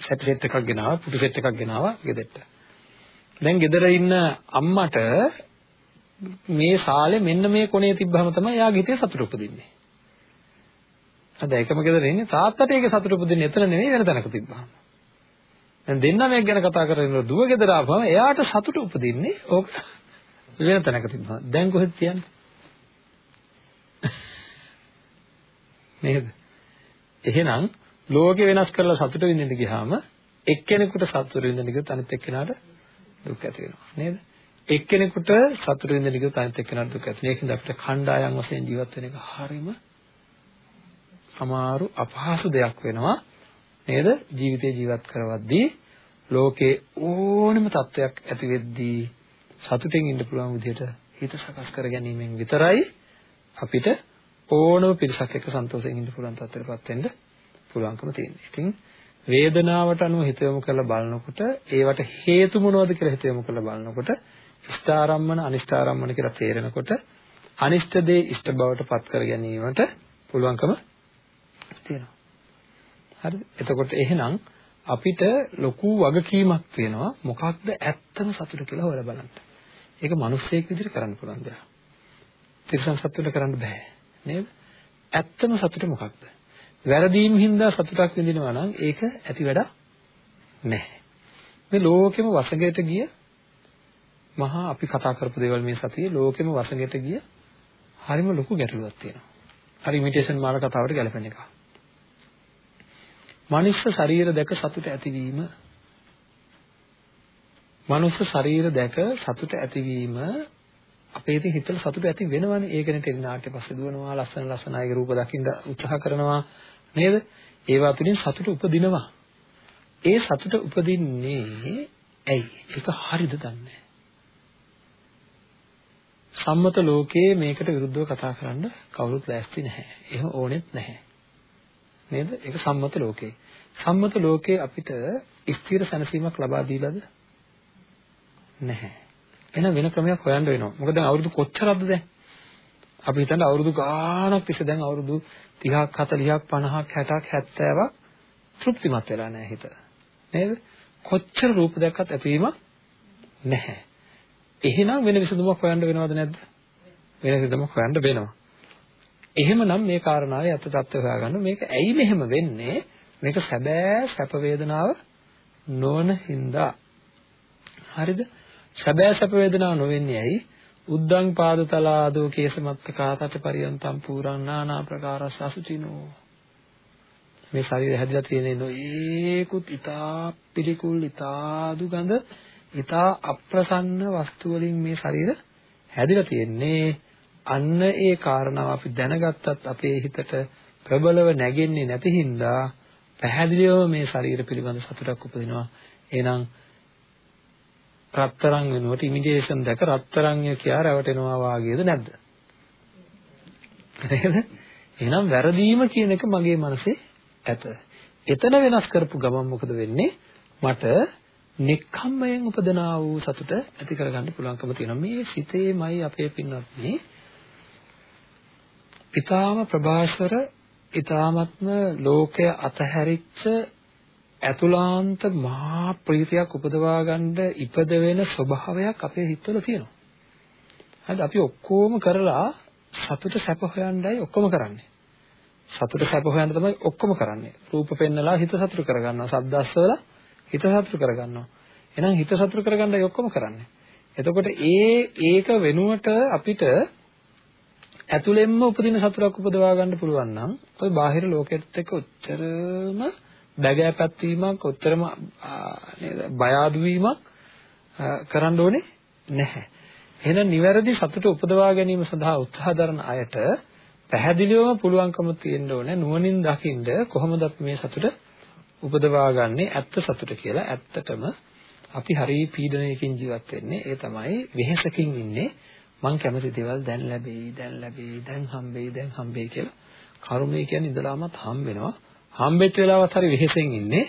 සැටි සෙට් එකක් ගෙනාවා, පුටු සෙට් එකක් ගෙනාවා ගෙදරට. දැන් ගෙදර ඉන්න අම්මට මේ සාලේ මෙන්න මේ කොනේ තිබ්බහම තමයි එයාගේ හිතේ සතුට උපදින්නේ. අද එකම ගෙදර ඉන්නේ තාත්තට ඒකේ සතුට උපදින්නේ එතන නෙවෙයි වෙන තැනක තිබ්බහම. දැන් දෙන්නමයක් ගැන කතා කරගෙන දුව ගෙදර ආවම එයාට සතුට උපදින්නේ ඕක වෙන තැනක තිබ්බා. දැන් කොහෙද තියන්නේ? නේද? එහෙනම් ලෝකෙ වෙනස් කරලා සතුට විඳින්න ගියාම එක්කෙනෙකුට සතුට විඳින්න ගියොත් අනිත් එක්කෙනාට දුක් ඇති වෙනවා නේද? එක්කෙනෙකුට සතුට විඳින්න ගියොත් අනිත් එක්කෙනාට දුක් ඇති වෙනවා. ඒකෙන්ද අපිට කණ්ඩායම් වශයෙන් ජීවත් වෙන එක හරීම අමාරු අපහසු දෙයක් වෙනවා. නේද? ජීවිතේ ජීවත් කරවද්දී ලෝකේ ඕනම තත්වයක් ඇති වෙද්දී සතුටින් ඉන්න පුළුවන් විදිහට හිත සකස් කර ගැනීමෙන් විතරයි අපිට ඕනම පිරිසක් එක්ක සන්තෝෂයෙන් ඉන්න පුළුවන් තත්ත්වයකටපත් වෙන්න පුළුවන්කම තියෙනවා. ඉතින් වේදනාවට අනුව හිත යොමු කරලා බලනකොට ඒවට හේතු මොනවද කියලා හිත යොමු කරලා බලනකොට ඉෂ්ඨාරම්මන අනිෂ්ඨාරම්මන කියලා තේරෙනකොට අනිෂ්ඨ දේ ඉෂ්ඨ බවට පත් කර ගැනීමට පුළුවන්කම තියෙනවා. හරිද? එතකොට එහෙනම් අපිට ලොකු වගකීමක් තියෙනවා මොකක්ද ඇත්තම සතුට කියලා හොයලා බලන්න. ඒක මිනිස්සෙක් විදිහට කරන්න පුළුවන් දෙයක්. තිරසන් සතුට කරන්න බෑ. නේද? ඇත්තම සතුට මොකක්ද? වැරදීම් හින්දා සතුටක් විඳිනවා නම් ඒක ඇති වැඩක් නැහැ. මේ ලෝකෙම වසඟයට ගිය මහා අපි කතා කරපු දේවල් මේ සතියේ ලෝකෙම වසඟයට ගිය හරිම ලොකු ගැටලුවක් තියෙනවා. අර ඉමිටේෂන් මාල කතාවට ගැලපෙන එක. මනුෂ්‍ය ශරීර දැක සතුට ඇතිවීම මනුෂ්‍ය ශරීර දැක සතුට ඇතිවීම අපේ ඉතින් හිතල සතුට ඇති වෙනවනේ. ඒකනේ ටෙලි නාට්‍ය පස්සේ දුවනවා, ලස්සන ලස්සන අයගේ රූප දකින්න උත්සාහ කරනවා නේද? ඒවා තුලින් සතුට උපදිනවා. ඒ සතුට උපදින්නේ ඇයි? ඒක හරිද දන්නේ සම්මත ලෝකයේ මේකට විරුද්ධව කතා කරන්න කවුරුත් ලෑස්ති නැහැ. එහෙම ඕනෙත් නැහැ. නේද? ඒක සම්මත ලෝකේ. සම්මත ලෝකේ අපිට ස්ථිර සැනසීමක් ලබා දීලාද? නැහැ. එහෙනම් වෙන ක්‍රමයක් හොයන්න වෙනවා. මොකද දැන් අවුරුදු කොච්චරක්ද දැන්? අපි හිතන්න අවුරුදු ගාණක් තිස්සේ දැන් අවුරුදු 30ක් 40ක් 50ක් 60ක් 70ක් තෘප්තිමත් වෙලා නැහැ හිත. නේද? කොච්චර රූප දැක්කත් ඇතිවීමක් නැහැ. එහෙනම් වෙන විසඳුමක් හොයන්න වෙනවද නැද්ද? වෙන විසඳුමක් හොයන්න වෙනවා. එහෙමනම් මේ කාරණාවේ අත තත්ත්ව හොයාගන්න මේක ඇයි මෙහෙම වෙන්නේ? මේක සැබෑ සැප වේදනාව නොවන හින්දා. හරිද? සැබෑ සැප වේදනාව නොවෙන්නේ ඇයි? උද්දං පාදතලාදෝ කේසමත්තකාතට පරියන්තම් පුරං නානා ප්‍රකාරස් අසුචිනෝ මේ ශරීරය හැදිලා තියෙන නොඒකුත් ඊතා පිළිකුල් ඊතා දුගඳ ඊතා අප්‍රසන්න වස්තු වලින් මේ ශරීර හැදිලා තියෙන්නේ අන්න ඒ කාරණාව අපි දැනගත්තත් අපේ හිතට ප්‍රබලව නැගෙන්නේ නැති හින්දා පැහැදිලිවම මේ ශරීර පිළිබඳ සතුටක් උපදිනවා එහෙනම් රත්තරන් වෙනුවට ඉමිටේෂන් දැක රත්තරන්ය කියා රැවටෙනවා වාගේද නැද්ද? නේද? එහෙනම් වැරදීම කියන එක මගේ මනසේ ඇත. එතන වෙනස් කරපු ගමන් මොකද වෙන්නේ? මට නික්කම්මයෙන් උපදනා වූ සතුට ඇති කරගන්න පුළුවන්කම තියෙනවා. මේ සිතේමයි අපේ පින්වත්නි ඊටාම ප්‍රභාෂර ඊටාමත්ම ලෝකය අතහැරිච්ච ඇතුලාන්ත මහා ප්‍රීතියක් උපදවා ගන්න ඉපද වෙන ස්වභාවයක් අපේ හිතවල තියෙනවා. හරිද? අපි ඔක්කොම කරලා සතුට සැප හොයන්නයි ඔක්කොම කරන්නේ. සතුට සැප හොයන්න තමයි ඔක්කොම කරන්නේ. රූප පෙන්නලා හිත සතුට කරගන්නවා. ශබ්ද අස්සවල හිත සතුට කරගන්නවා. එහෙනම් හිත සතුට කරගන්නයි ඔක්කොම කරන්නේ. එතකොට ඒ ඒක වෙනුවට අපිට ඇතුළෙන්ම උපදින සතුටක් උපදවා ගන්න පුළුවන් නම් ඔය බාහිර ලෝකෙත් එක්ක උච්චරම බැගෑපත් වීමක් ඔච්චරම නේද බය අඩු වීමක් කරන්න ඕනේ නැහැ. එහෙනම් නිවැරදි සතුට උපදවා ගැනීම සඳහා උත්සාහ දරන අයට පැහැදිලිවම පුළුවන්කම තියෙන්න ඕනේ නුවණින් දකින්න කොහොමද මේ සතුට උපදවා ගන්නේ ඇත්ත සතුට කියලා. ඇත්තටම අපි හරි පීඩනයකින් ජීවත් වෙන්නේ. ඒ තමයි වෙහෙසකින් ඉන්නේ. මං කැමති දේවල් දැන් ලැබෙයි, දැන් ලැබෙයි, දැන් හම්බෙයි, දැන් හම්බෙයි කියලා. කර්මය කියන්නේ ඉඳලාමත් හම්බ වෙනවා. හම්බෙච්ච වෙලාවත් හරි වෙහෙසෙන් ඉන්නේ.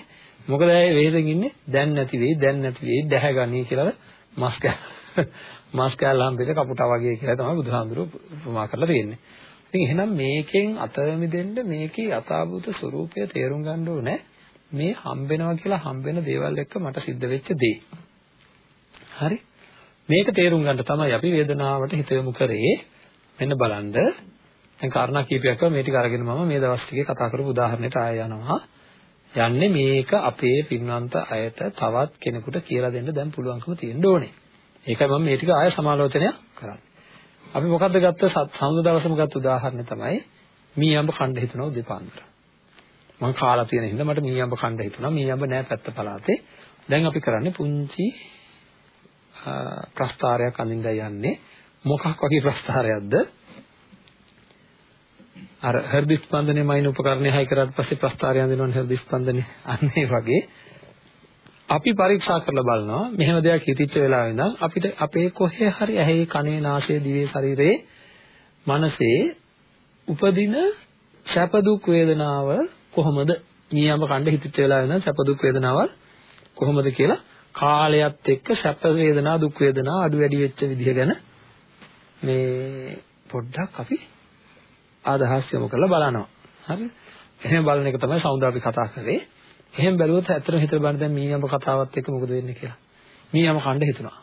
මොකද ඇයි වෙහෙසෙන් ඉන්නේ? දැන් නැති වෙයි, දැන් නැති වෙයි, දැහැගනී කියලා මස් කෑ (laughs) මස් කෑල්ල හම්බෙච්ච කපුටා වගේ කියලා තමයි බුදුහාමුදුරුවෝ උපමා කරලා තියෙන්නේ. ඉතින් එහෙනම් මේකෙන් අතර මිදෙන්න මේකේ යථාභූත ස්වરૂපය තේරුම් ගන්න ඕනේ. මේ හම්බෙනවා කියලා හම්බෙන දේවල් එක්ක මට සිද්ධ වෙච්ච දේ. හරි? මේක තේරුම් ගන්න තමයි අපි වේදනාවට හිත යොමු කරේ. මෙන්න බලන්න දැන් කාරණා කීපයක් මේ ටික අරගෙන මම මේ දවස් ටිකේ කතා කරපු උදාහරණයට ආය යනවා. යන්නේ මේක අපේ පින්වන්ත අයට තවත් කෙනෙකුට කියලා දෙන්න දැන් පුළුවන්කම තියෙන්න ඕනේ. ඒකයි මම මේ ටික ආය සමාලෝචනය කරන්නේ. අපි මොකද්ද ගත්ත සඳු දවසම ගත්ත උදාහරණය තමයි මීයඹ කණ්ඩ හිතනවා දෙපාන්දර. මම කාලා තියෙන හින්දා මට මීයඹ කණ්ඩ හිතුණා. මීයඹ නෑ පැත්ත පළාතේ. දැන් අපි කරන්නේ පුංචි ප්‍රස්තාරයක් අඳින්න යන්නේ. මොකක් වගේ ප්‍රස්තාරයක්ද? අර හෘද ස්පන්දනයේ මයින් උපකරණය හයි කරාට පස්සේ ප්‍රස්තාරය අඳිනවනේ හෘද ස්පන්දනය. අන්න ඒ වගේ අපි පරීක්ෂා කරලා බලනවා මෙහෙම දෙයක් හිතිච්ච වෙලාවෙ ඉඳන් අපිට අපේ කොහේ හරි ඇහි කනේ නාසයේ දිවේ ශරීරයේ මනසේ උපදින සැප දුක් වේදනාව කොහොමද නියම කණ්ඩ හිතිච්ච වෙලාවෙ ඉඳන් සැප දුක් වේදනාවල් කොහොමද කියලා කාලයත් එක්ක සැප වේදනා දුක් වේදනා අඩු වැඩි වෙච්ච විදිහ ගැන මේ පොඩ්ඩක් අපි අදහස් යොමු කරලා බලනවා. හරිද? එහෙම බලන එක තමයි සෞන්දර්ය අපි කතා කරේ. එහෙම බැලුවොත් ඇත්තටම හිතලා බලන්න දැන් මීයඹ කතාවත් එක්ක මොකද වෙන්නේ කියලා. මීයඹ කණ්ඩ හිතුණා.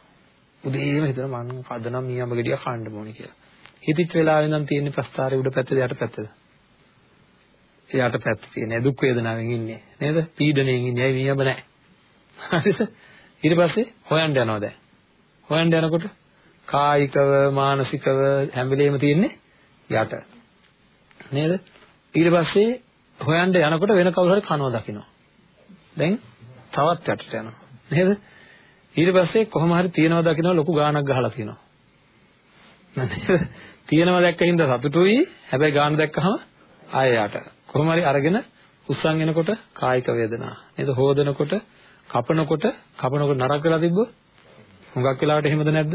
උදේම හිතුණා මම කද නම් මීයඹ ගෙඩියක් කන්න ඕනේ කියලා. හිතිච්ච වෙලාවෙ ඉඳන් තියෙන ප්‍රස්තාරේ උඩ පැත්තද යට පැත්තද? එයාට පැත්ත තියෙන දුක් වේදනාවෙන් ඉන්නේ නේද? පීඩණයෙන් ඉන්නේ. ඇයි මීයඹ නැහැ. හරිද? ඊට පස්සේ හොයන්න යනවා දැන්. හොයන්න යනකොට කායිකව මානසිකව හැම වෙලෙම තියෙන්නේ යට. නේද? ඊට පස්සේ හොයන්න යනකොට වෙන කවුරු හරි කනවා දකිනවා. දැන් තවත් යටට යනවා. නේද? ඊට පස්සේ කොහොම හරි තියනවා දකිනවා ලොකු ගාණක් ගහලා තියෙනවා. නේද? තියනවා දැක්ක හින්දා සතුටුයි. හැබැයි ගාණ දැක්කහම ආය යට. කොහොම හරි අරගෙන උස්සන් එනකොට කායික වේදනා. නේද? හොදනකොට, කපනකොට, කපනකොට නරක වෙලා තිබ්බොත් හුඟක් වෙලාවට එහෙමද නැද්ද?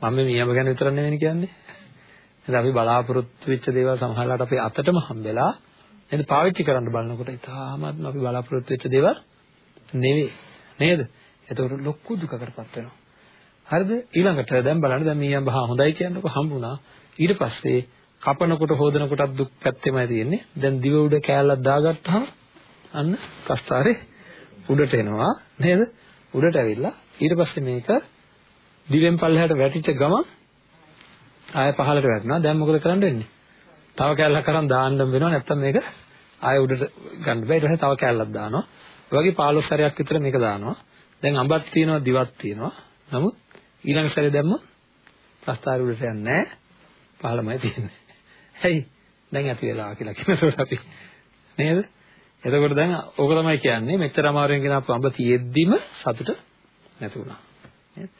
මම මේ මියම ගැන විතර නෙවෙයි කියන්නේ. නේද? අපි බලාපොරොත්තු වෙච්ච දේවල් සමහරවිට අපේ අතටම හම්බෙලා නේද පාවිච්චි කරන්න බලනකොට ඉතාමත්ම අපි බලාපොරොත්තු වෙච්ච දේවල් නෙවෙයි නේද? එතකොට ලොකු දුකකටපත් වෙනවා. හරිද? ඊළඟට දැන් බලන්න දැන් මීයන් බහ හොඳයි කියනකොට හම්බුණා. ඊට පස්සේ කපනකොට හොදනකොටත් දුක් පැත්තෙමයි තියෙන්නේ. දැන් දිව උඩ කෑල්ලක් දාගත්තාම අන්න කස්තාරේ උඩට එනවා. නේද? උඩට ඇවිල්ලා ඊට පස්සේ මේක දිවෙන් පල්ලෙහාට වැටිච්ච ගමන් ආය පහළට වැටෙනවා. දැන් මොකද කරන්න වෙන්නේ? තව කැල්ලක් අරන් දාන්න වෙනවා. නැත්තම් මේක ආය උඩට ගන්න බෑ. ඊට පස්සේ තව කැල්ලක් දානවා. ඒ වගේ 15 සැරයක් විතර මේක දානවා. දැන් අඹක් තියෙනවා දිවක් තියෙනවා. නමුත් ඊළඟ සැරේ දැම්මොත් ප්‍රස්තාර උඩට යන්නේ නැහැ. 15මයි තියෙන්නේ. (laughs) හැයි දැන් ඇති වෙලා කියලා කියනකොට අපි. නේද? එතකොට දැන් ඕක තමයි කියන්නේ මෙච්චර අමාරුවෙන් ගෙනාපු අඹ තියෙද්දිම සතුට නැති වුණා නේද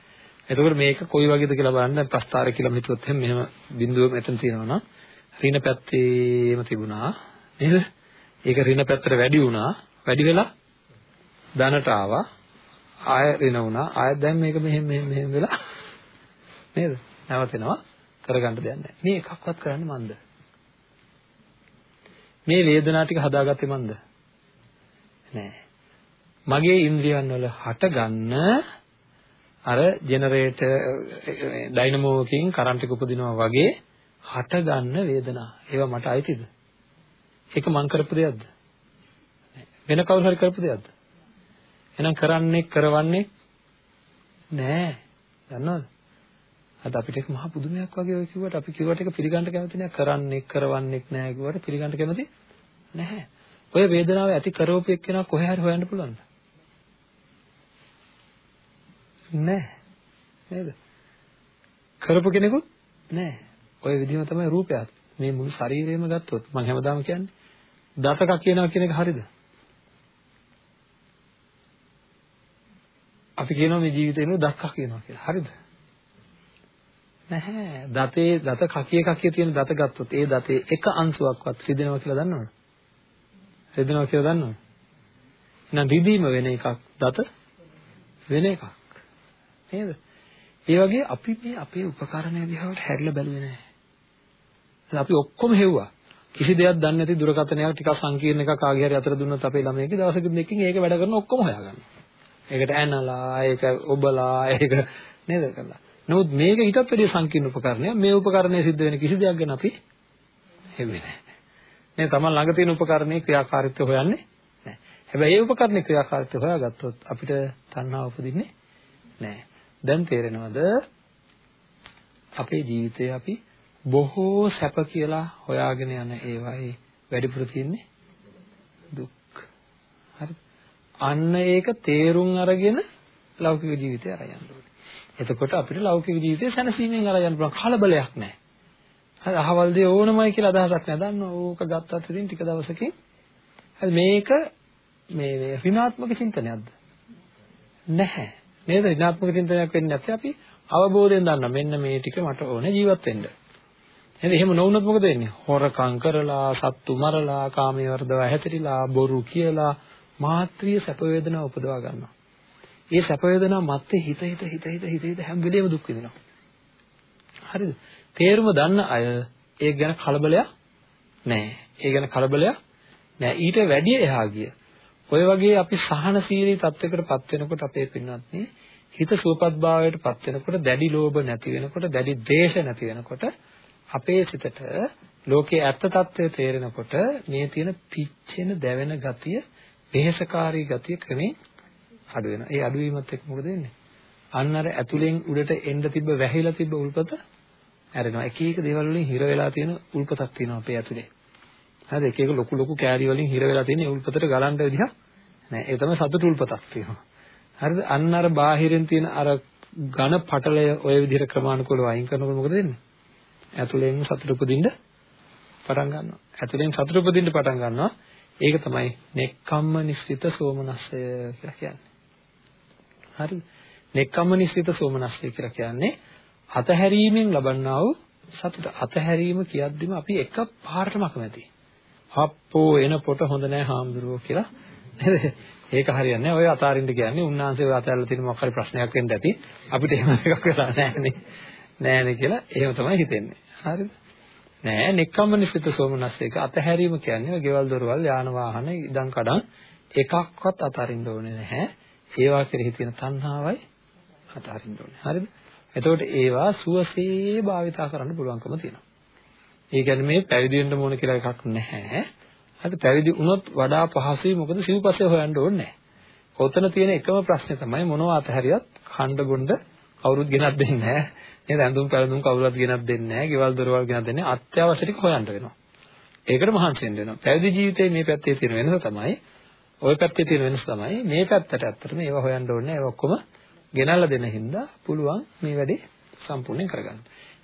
එතකොට මේක කොයි වගේද කියලා බලන්න ප්‍රස්තාර කියලා හිතුවොත් එහෙනම් මෙහෙම බිඳුව මෙතන තියෙනවා නම් රින පැත්තේම තිබුණා නේද? ඒක රින පැත්තට වැඩි වුණා. වැඩි වෙලා ධනට ආවා. ආය රින වුණා. ආය දැන් මේක මෙහෙම මෙහෙම මෙහෙම වෙලා නේද? නැවතෙනවා. කරගන්න දෙයක් නැහැ. මේ එකක්වත් කරන්නේ මන්ද? මේ වේදනා ටික හදාගත්තේ මන්ද? නෑ. මගේ ඉන්ද්‍රියන් වල හටගන්න අර ජෙනරේටර් ඩයිනමෝකින් කරන්ට් එක උපදිනවා වගේ හටගන්න වේදනා. ඒවා මට අයිතිද? ඒක මං කරපු දෙයක්ද? වෙන කවුරු හරි කරපු දෙයක්ද? එහෙනම් කරන්නේ කරවන්නේ නෑ. දන්නවද? අද අපිට ඒක මහා පුදුමයක් වගේ ඔය කිව්වට අපි කිව්වට ඒක පිළිගන්න කැමති නෑ. කරන්නේ කරවන්නේ නෑ කිව්වට පිළිගන්න කැමති නැහැ. ඔය වේදනාව ඇති කරවපු එක්කෙනා කොහේ හරි හොයන්න පුළුවන්ද? නෑ. නේද? කරපු කෙනෙකුත් නෑ. ওই විදිහම තමයි රූපයත්. මේ මුළු ශරීරයම ගත්තොත් මම හැමදාම කියන්නේ දතක කියනවා කියන එක හරිද? අපි කියනවා මේ ජීවිතේනු දක්ක කියනවා කියලා. හරිද? නැහැ. දතේ දත කකිය කකිය තියෙන දත ගත්තොත් ඒ දතේ එක අංශුවක්වත් රිදෙනවා කියලා දන්නවද? රිදෙනවා කියලා දන්නවද? එහෙනම් රිදීම වෙන එකක් දත වෙන එකක්. නේද? ඒ වගේ අපි මේ අපේ උපකරණය දිහාට හැරිලා බැලුවේ නැහැ. අපි ඔක්කොම හෙව්වා. කිසි දෙයක් දන්නේ නැති දුරකථනයක් ටිකක් සංකීර්ණ එකක් ආගේ හරි අතර දුන්නොත් අපේ ළමයිගේ දවසක දෙකකින් ඒක වැඩ කරන ඔක්කොම හොයාගන්නවා. ඒකට ඇනලා, ඒක ඔබලා, ඒක නේද කරලා. නමුත් මේක ඊටත් වැඩිය සංකීර්ණ උපකරණයක්. මේ උපකරණය සිද්ධ වෙන කිසි දෙයක් ගැන අපි හෙව්වේ නැහැ. මේ තමන් ළඟ තියෙන උපකරණයේ ක්‍රියාකාරීත්වය හොයන්නේ නැහැ. හැබැයි මේ උපකරණයේ ක්‍රියාකාරීත්වය හොයාගත්තොත් අපිට තණ්හාව උපදින්නේ නැහැ. දැන් තේරෙනවද? අපේ ජීවිතේ අපි බොහෝ සැප කියලා හොයාගෙන යන ඒවායේ වැඩිපුර තියෙන්නේ දුක්. හරි. අන්න ඒක තේරුම් අරගෙන ලෞකික ජීවිතය අරයන් ඕනේ. එතකොට අපිට ලෞකික ජීවිතය සැනසීමෙන් අරයන් පුළුවන් කලබලයක් නැහැ. හරි අහවල් දේ ඕනමයි කියලා අදහසක් නැහැ. දන්නවා ඕක ගත්තත් ඉතින් ටික දවසකින් හරි මේක මේ මේ ඍණාත්මක චින්තනයක්ද? නැහැ. නේද? ඍණාත්මක චින්තනයක් වෙන්නේ නැත්නම් අපි අවබෝධයෙන් දන්නා මෙන්න මේ ටික මට ඕනේ ජීවත් වෙන්න. එහෙනම් එහෙම නොවුනොත් මොකද වෙන්නේ? හොරකම් කරලා, සත්තු මරලා, කාමයේ වර්ධව හැතරිලා, බොරු කියලා මාත්‍රිය සැප වේදනා උපදවා ගන්නවා. ඒ සැප වේදනා මැත්තේ හිත හිත හිත හිත හිත හිත හැම වෙලේම දුක් විඳිනවා. හරිද? තේරුම දන්න අය ඒක ගැන කලබලයක් නැහැ. ඒ ගැන කලබලයක් නැහැ. ඊට වැඩිය එහා ගිය. ඔය වගේ අපි සහනශීලී තත්යකටපත් වෙනකොට අපේ පින්වත්නි හිත සුවපත් භාවයටපත් වෙනකොට දැඩි ලෝභ නැති වෙනකොට දැඩි ද්වේෂ නැති වෙනකොට අපේ සිතට ලෝකයේ ඇත්ත తත්වය තේරෙනකොට මේ තියෙන පිච්චෙන දැවෙන ගතිය වෙහෙසකාරී ගතිය ක්‍රමෙන් අඩු වෙනවා. ඒ අඩුවීමත් එක්ක මොකද වෙන්නේ? අන්න අර ඇතුලෙන් උඩට එන්න තිබ්බ වැහිලා තිබ්බ උල්පත ඇරෙනවා. එක එක දේවල් වලින් හිර වෙලා තියෙන උල්පතක් තියෙනවා අපේ ඇතුලේ. හරිද? එක එක ලොකු ලොකු කෑලි වලින් හිර වෙලා තියෙන උල්පතට ගලන්න විදිහක් නෑ. ඒ තමයි සතුට උල්පතක් තියෙනවා. හරිද? අන්න අර බාහිරින් තියෙන අර ඝන පටලය ওই විදිහට ක්‍රමානුකූලව අයින් කරනකොට මොකද වෙන්නේ? ඇතුලෙන් සතුට උපදින්න පටන් ගන්නවා. ඇතුලෙන් සතුට උපදින්න පටන් ගන්නවා. ඒක තමයි නෙක්ඛම්ම නිස්සිත සෝමනස්සය කියලා කියන්නේ. හරිද? නෙක්ඛම්ම නිස්සිත සෝමනස්සය කියලා කියන්නේ අතහැරීමෙන් ලබන්නා වූ සතුට. අතහැරීම කියද්දිම අපි එක පාරටම අකමැති. හප්පෝ එන පොට හොඳ නැහැ හාමුදුරුවෝ කියලා නේද? ඒක හරියන්නේ නැහැ. ඔය අතාරින්න කියන්නේ උන්වහන්සේ ඔය අතහැරලා තියෙන මොකක් හරි ප්‍රශ්නයක් වෙන්න ඇති. අපිට එහෙම එකක් වෙලා නැහැනේ. නෑනේ කියලා එහෙම තමයි හිතෙන්නේ. හරිද? නෑ නෙක්ඛම්ම නිසිත සෝමනස්ස එක අතහැරීම කියන්නේ ගෙවල් දොරවල් යාන වාහන ඉදන් කඩන් එකක්වත් අතහරින්න ඕනේ නැහැ. ඒවා කෙරෙහි තියෙන තණ්හාවයි අතහරින්න ඕනේ. හරිද? එතකොට ඒවා සුවසේ භාවිතා කරන්න පුළුවන්කම තියෙනවා. ඒ කියන්නේ මේ පැවිදි වෙන්න ඕන කියලා එකක් නැහැ. හරි පැවිදි වුණොත් වඩා පහසුයි මොකද සිව්පස්සේ හොයන්න ඕනේ නැහැ. ඔතන තියෙන එකම ප්‍රශ්නේ තමයි මොනවා අතහැරියත් ඛණ්ඩ බොණ්ඩ කවුරුත් ගෙනත් දෙන්නේ නැහැ. නේද? ඇඳුම් පැළඳුම් කවුරුත් ගෙනත් දෙන්නේ නැහැ. ගෙවල් දොරවල් ගෙනත් දෙන්නේ අත්‍යවශ්‍ය ටික හොයන්න වෙනවා. ඒකට මහන්සි වෙන්න වෙනවා. පැවිදි ජීවිතයේ මේ පැත්තේ තියෙන වෙනස තමයි ওই පැත්තේ තියෙන වෙනස තමයි මේ පැත්තට ඇත්තටම ඒව හොයන්න ඕනේ. ඒව ඔක්කොම ගෙනල්ලා දෙන හින්දා පුළුවන් මේ වැඩේ සම්පූර්ණයෙන් කරගන්න.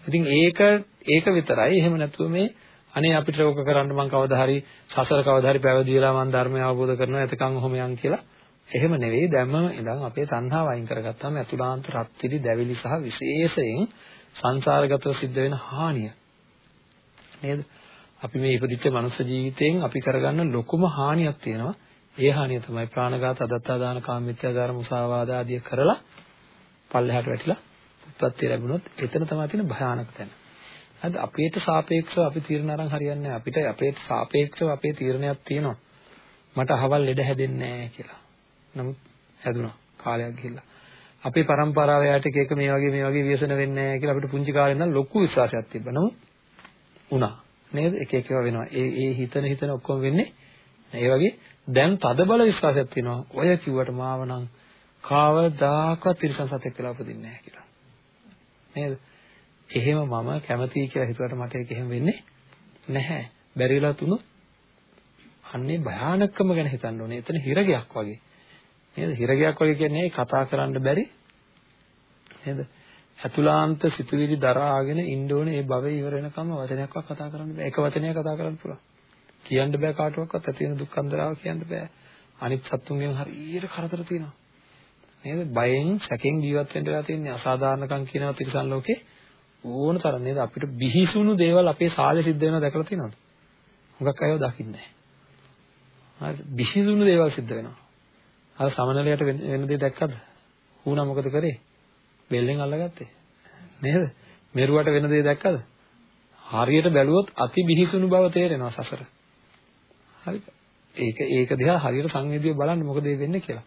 ඉතින් ඒක ඒක විතරයි. එහෙම නැතුව මේ අනේ අපිට ඕක කරන්න මං කවදා හරි සසර කවදා හරි පැවිදි වෙලා මං ධර්මය අවබෝධ කරනවා එතකන් ඔහොම යන් කියලා. එහෙම නෙවෙයි. දැම්මම ඉඳන් අපේ තණ්හාව අයින් කරගත්තාම අතුලාන්ත රත්තිරි දැවිලි සහ විශේෂයෙන් සංසාරගතව සිද්ධ වෙන හානිය. නේද? අපි මේ ඉපදිච්ච මනුස්ස ජීවිතයෙන් අපි කරගන්න ලොකුම හානියක් තියෙනවා. ඒ හානිය තමයි ප්‍රාණඝාත අදත්තා දාන කාමමිත්‍යාචාර මුසාවාද ආදී කරලා පල්ලෙහාට වැටිලා උත්පත්ති ලැබුණොත් එතන තමයි තියෙන භයානක තැන හරිද අපේට සාපේක්ෂව අපි තීරණ අරන් හරියන්නේ නැහැ අපිට අපේට සාපේක්ෂව අපේ තීරණයක් තියෙනවා මට අහවල් ලෙඩ හැදෙන්නේ නැහැ කියලා නමුත් හැදුනා කාලයක් ගිහිල්ලා. අපේ પરම්පරාව යාට එක එක මේ වගේ මේ වගේ ව්‍යසන වෙන්නේ නැහැ කියලා අපිට පුංචි කාලේ ඉඳන් ලොකු විශ්වාසයක් තිබ්බා. නමුත් උනා. නේද? එක එක ඒවා වෙනවා. ඒ ඒ හිතන හිතන ඔක්කොම වෙන්නේ ඒ වගේ දැන් තදබල විශ්වාසයක් තියෙනවා. ඔය කිව්වට මාව නම් කවදාකවත් තිරසන් සතෙක් කියලා උපදින්නේ නැහැ කියලා. නේද? එහෙම මම කැමතියි කියලා හිතුවට මට ඒක එහෙම වෙන්නේ නැහැ. බැරි වෙලා තුනොත් අන්නේ භයානකම ගැන හිතන්න ඕනේ. එතන හිරගයක් වගේ. නේද? හිරගයක් වගේ කියන්නේ කතා කරන්න බැරි නේද? අතුලාන්ත සිතුවිලි දරාගෙන ඉන්න ඕනේ ඒ භවය ඉවර වෙනකම් වචනයක්වත් කතා කරන්න බෑ. එක වචනයක් කතා කරන්න පුළුවන්. කියන්න බෑ කාටවත් ඇති වෙන දුක් අන්දරාව කියන්න බෑ. අනිත් සත්තුන්ගෙන් හරියට කරදර තියෙනවා. නේද? බයෙන් සැකෙන් ජීවත් වෙන්න වෙලා තියෙන්නේ අසාධාරණකම් කියනවා තිරසන් ලෝකේ ඕන තරම් නේද? අපිට බිහිසුණු දේවල් අපේ සාලේ සිද්ධ වෙනවා දැකලා තියෙනවද? හුඟක් අයව දකින්නේ නැහැ. හරි බිහිසුණු දේවල් සිද්ධ වෙනවා. අර සමනලයට වෙන දේ දැක්කද? ඌනා මොකද කරේ? බෙල්ලෙන් අල්ලගත්තේ. නේද? මෙරුවට වෙන දේ දැක්කද? හරියට බැලුවොත් අති බිහිසුණු බව තේරෙනවා සසර. හරිද? ඒක ඒක දිහා හරියට සංවේදීව බලන්න මොකද වෙන්නේ කියලා.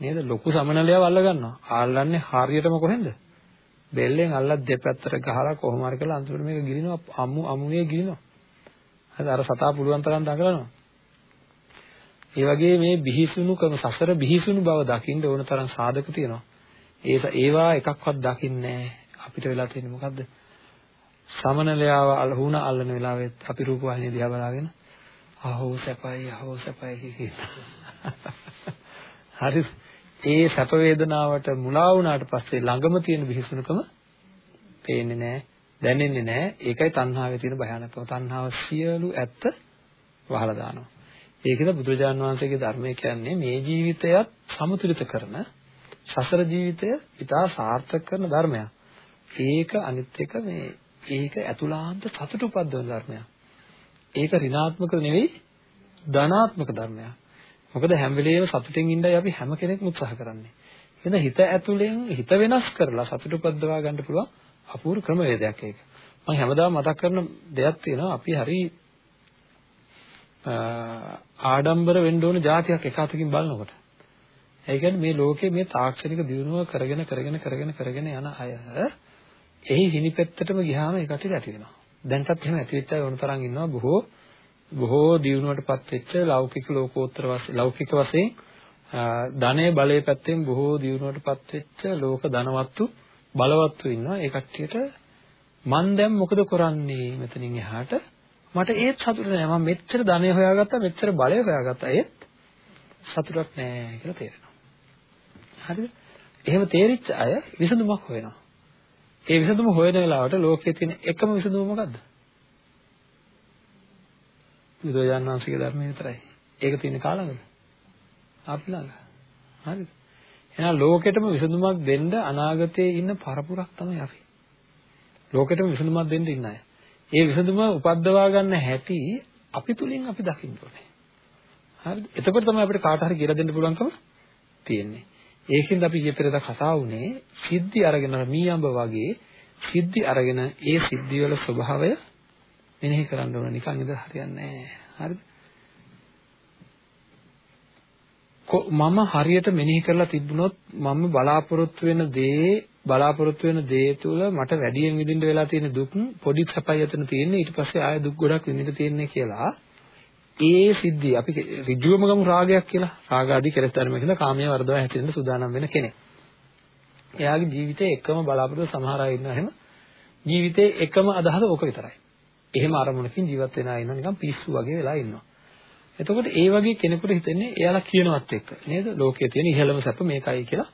නේද? ලොකු සමනලයව අල්ල ගන්නවා. අල්ලන්නේ හරියටම කොහෙන්ද? බෙල්ලෙන් අල්ලලා දෙපැත්තට ගහලා කොහොම හරි කරලා අන්තිමට මේක ගිලිනවා අමු අමුවේ ගිලිනවා. හරිද? අර සතා පුළුවන් තරම් දඟලනවා. ඒ වගේ මේ බිහිසුණු කම සසර බිහිසුණු බව දකින්න ඕන තරම් සාධක තියෙනවා. ඒ ඒවා එකක්වත් දකින්නේ අපිට වෙලා තියෙන්නේ මොකද්ද? සමනලයාව අලහුණ අල්ලන වෙලාවෙත් අපි රූප වාහිනිය දිහා බලාගෙන අහෝ සැපයි අහෝ සැපයි (laughs) කියලා. හරි. ඒ සැප වේදනාවට මුලා වුණාට පස්සේ ළඟම තියෙන බිහිසුණුකම පේන්නේ නැහැ, දැනෙන්නේ නැහැ. ඒකයි තණ්හාවේ තියෙන භයානකම. තණ්හාව සියලු ඇත්ත වහලා දානවා. ඒකද බුදුරජාණන් වහන්සේගේ ධර්මය කියන්නේ මේ ජීවිතයත් සමතුලිත කරන සසර ජීවිතය ඉතා සාර්ථක කරන ධර්මයක්. ඒක අනිත් එක මේ ඒක ඇතුළාන්ත සතුට උපද්දවන ධර්මයක්. ඒක ඍණාත්මක නෙවෙයි ධනාත්මක ධර්මයක්. මොකද හැම වෙලේම සතුටින් ඉඳයි අපි හැම කෙනෙක්ම උත්සාහ කරන්නේ. එහෙනම් හිත ඇතුලෙන් හිත වෙනස් කරලා සතුට උපද්දවා ගන්න පුළුවන් අපූර්ව ක්‍රමවේදයක් ඒක. මම හැමදාම මතක් කරන දෙයක් තියෙනවා අපි හරි ආඩම්බර වෙන්න ඕන જાතියක් එක අතකින් බලනකොට. ඒ කියන්නේ මේ ලෝකේ මේ තාක්ෂණික දියුණුව කරගෙන කරගෙන කරගෙන කරගෙන යන අය එහි හිණිපෙත්තටම ගියාම ඒකට ඇති වෙනවා. දැන්ටත් එහෙම ඇති වෙච්ච අය වුණ තරම් ඉන්නවා බොහෝ බොහෝ දියුණුවටපත් වෙච්ච ලෞකික ලෝකෝත්තර වශයෙන් ලෞකික වශයෙන් ධනය බලය පැත්තෙන් බොහෝ දියුණුවටපත් වෙච්ච ලෝක ධනවත්තු බලවත්තු ඉන්නවා. ඒ කට්ටියට මන් දැන් මොකද කරන්නේ? මෙතනින් එහාට මට ඒත් සතුට නෑ මම මෙච්චර ධනය හොයාගත්තා මෙච්චර බලය හොයාගත්තා. ඒත් සතුටක් නෑ කියලා තේරෙනවා. හරිද? එහෙම තේරිච්ච අය විසඳුමක් හොයනවා. ඒ විසඳුම හොයන වෙලාවට ලෝකයේ තියෙන එකම විසඳුම මොකද්ද? බුදුරජාණන් වහන්සේගේ ධර්මයේ විතරයි ඒක තියෙන කාලවල අපි ළඟ හරිද එහෙනම් ලෝකෙටම විසඳුමක් දෙන්න අනාගතයේ ඉන්න පරපුරක් තමයි අපි ලෝකෙටම විසඳුමක් දෙන්න ඉන්න අය ඒ විසඳුම උපද්දවා ගන්න හැටි අපි තුලින් අපි දකින්න ඕනේ. හරිද? එතකොට තමයි අපිට කාට හරි කියලා දෙන්න පුළුවන්කම තියෙන්නේ. ඒකෙන්ද අපි ඊයේ පෙරේද කතා වුණේ සිද්ධි අරගෙන මීයඹ වගේ සිද්ධි අරගෙන ඒ සිද්ධි වල ස්වභාවය මෙනෙහි කරන්න ඕන නිකන් ඉඳලා හරියන්නේ නැහැ. හරිද? මම හරියට මෙනෙහි කරලා තිබුණොත් මම බලාපොරොත්තු වෙන දේ බලාපොරොත්තු වෙන දේ තුල මට වැඩියෙන් විඳින්න වෙලා තියෙන දුක් පොඩි සැපයි අතන තියෙන්නේ ඊට පස්සේ ආය දුක් ගොඩක් විඳින්න තියෙන්නේ කියලා ඒ සිද්ධිය අපි ඍජුවම ගමු රාගයක් කියලා රාග ආදී කෙලෙස් ධර්ම කියලා කාමයේ වර්ධව හැදෙන්න සූදානම් වෙන කෙනෙක්. එයාගේ ජීවිතේ එකම බලාපොරොත්තු සමහර අය ඉන්නවා එහෙම ජීවිතේ එකම අදහස ඕක විතරයි. එහෙම අරමුණකින් ජීවත් වෙන අය ඉන්නවා නිකන් පිස්සු වගේ වෙලා ඉන්නවා. එතකොට ඒ වගේ කෙනෙකුට හිතෙන්නේ එයාලා කියනවත් එක්ක නේද? ලෝකයේ තියෙන ඉහළම සැප මේකයි කියලා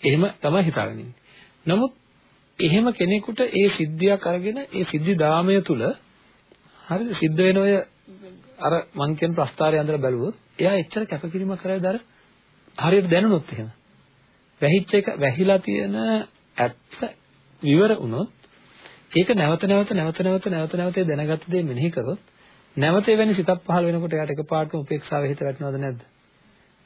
එහෙම තමයි හිතාගෙන ඉන්නේ. නමුත් එහෙම කෙනෙකුට ඒ සිද්ධියක් අරගෙන ඒ සිද්ධි දාමය තුල හරිද සිද්ධ වෙන ඔය අර මං කියන ප්‍රස්තාරය අඳලා බැලුවොත් එයා එච්චර කැපකිරීමක් කරයිද අර හරියට දැනුනොත් එහෙම වැහිච්ච එක වැහිලා තියෙන ඇත්ත විවර වුණොත් ඒක නැවත නැවත නැවත නැවත නැවත නැවත දැනගත්ත දේ මෙනෙහි කරොත් නැවත එවැනි සිතක් පහළ වෙනකොට එයාට එකපාරටම උපේක්ෂාව හිත වැටෙනවද නැද්ද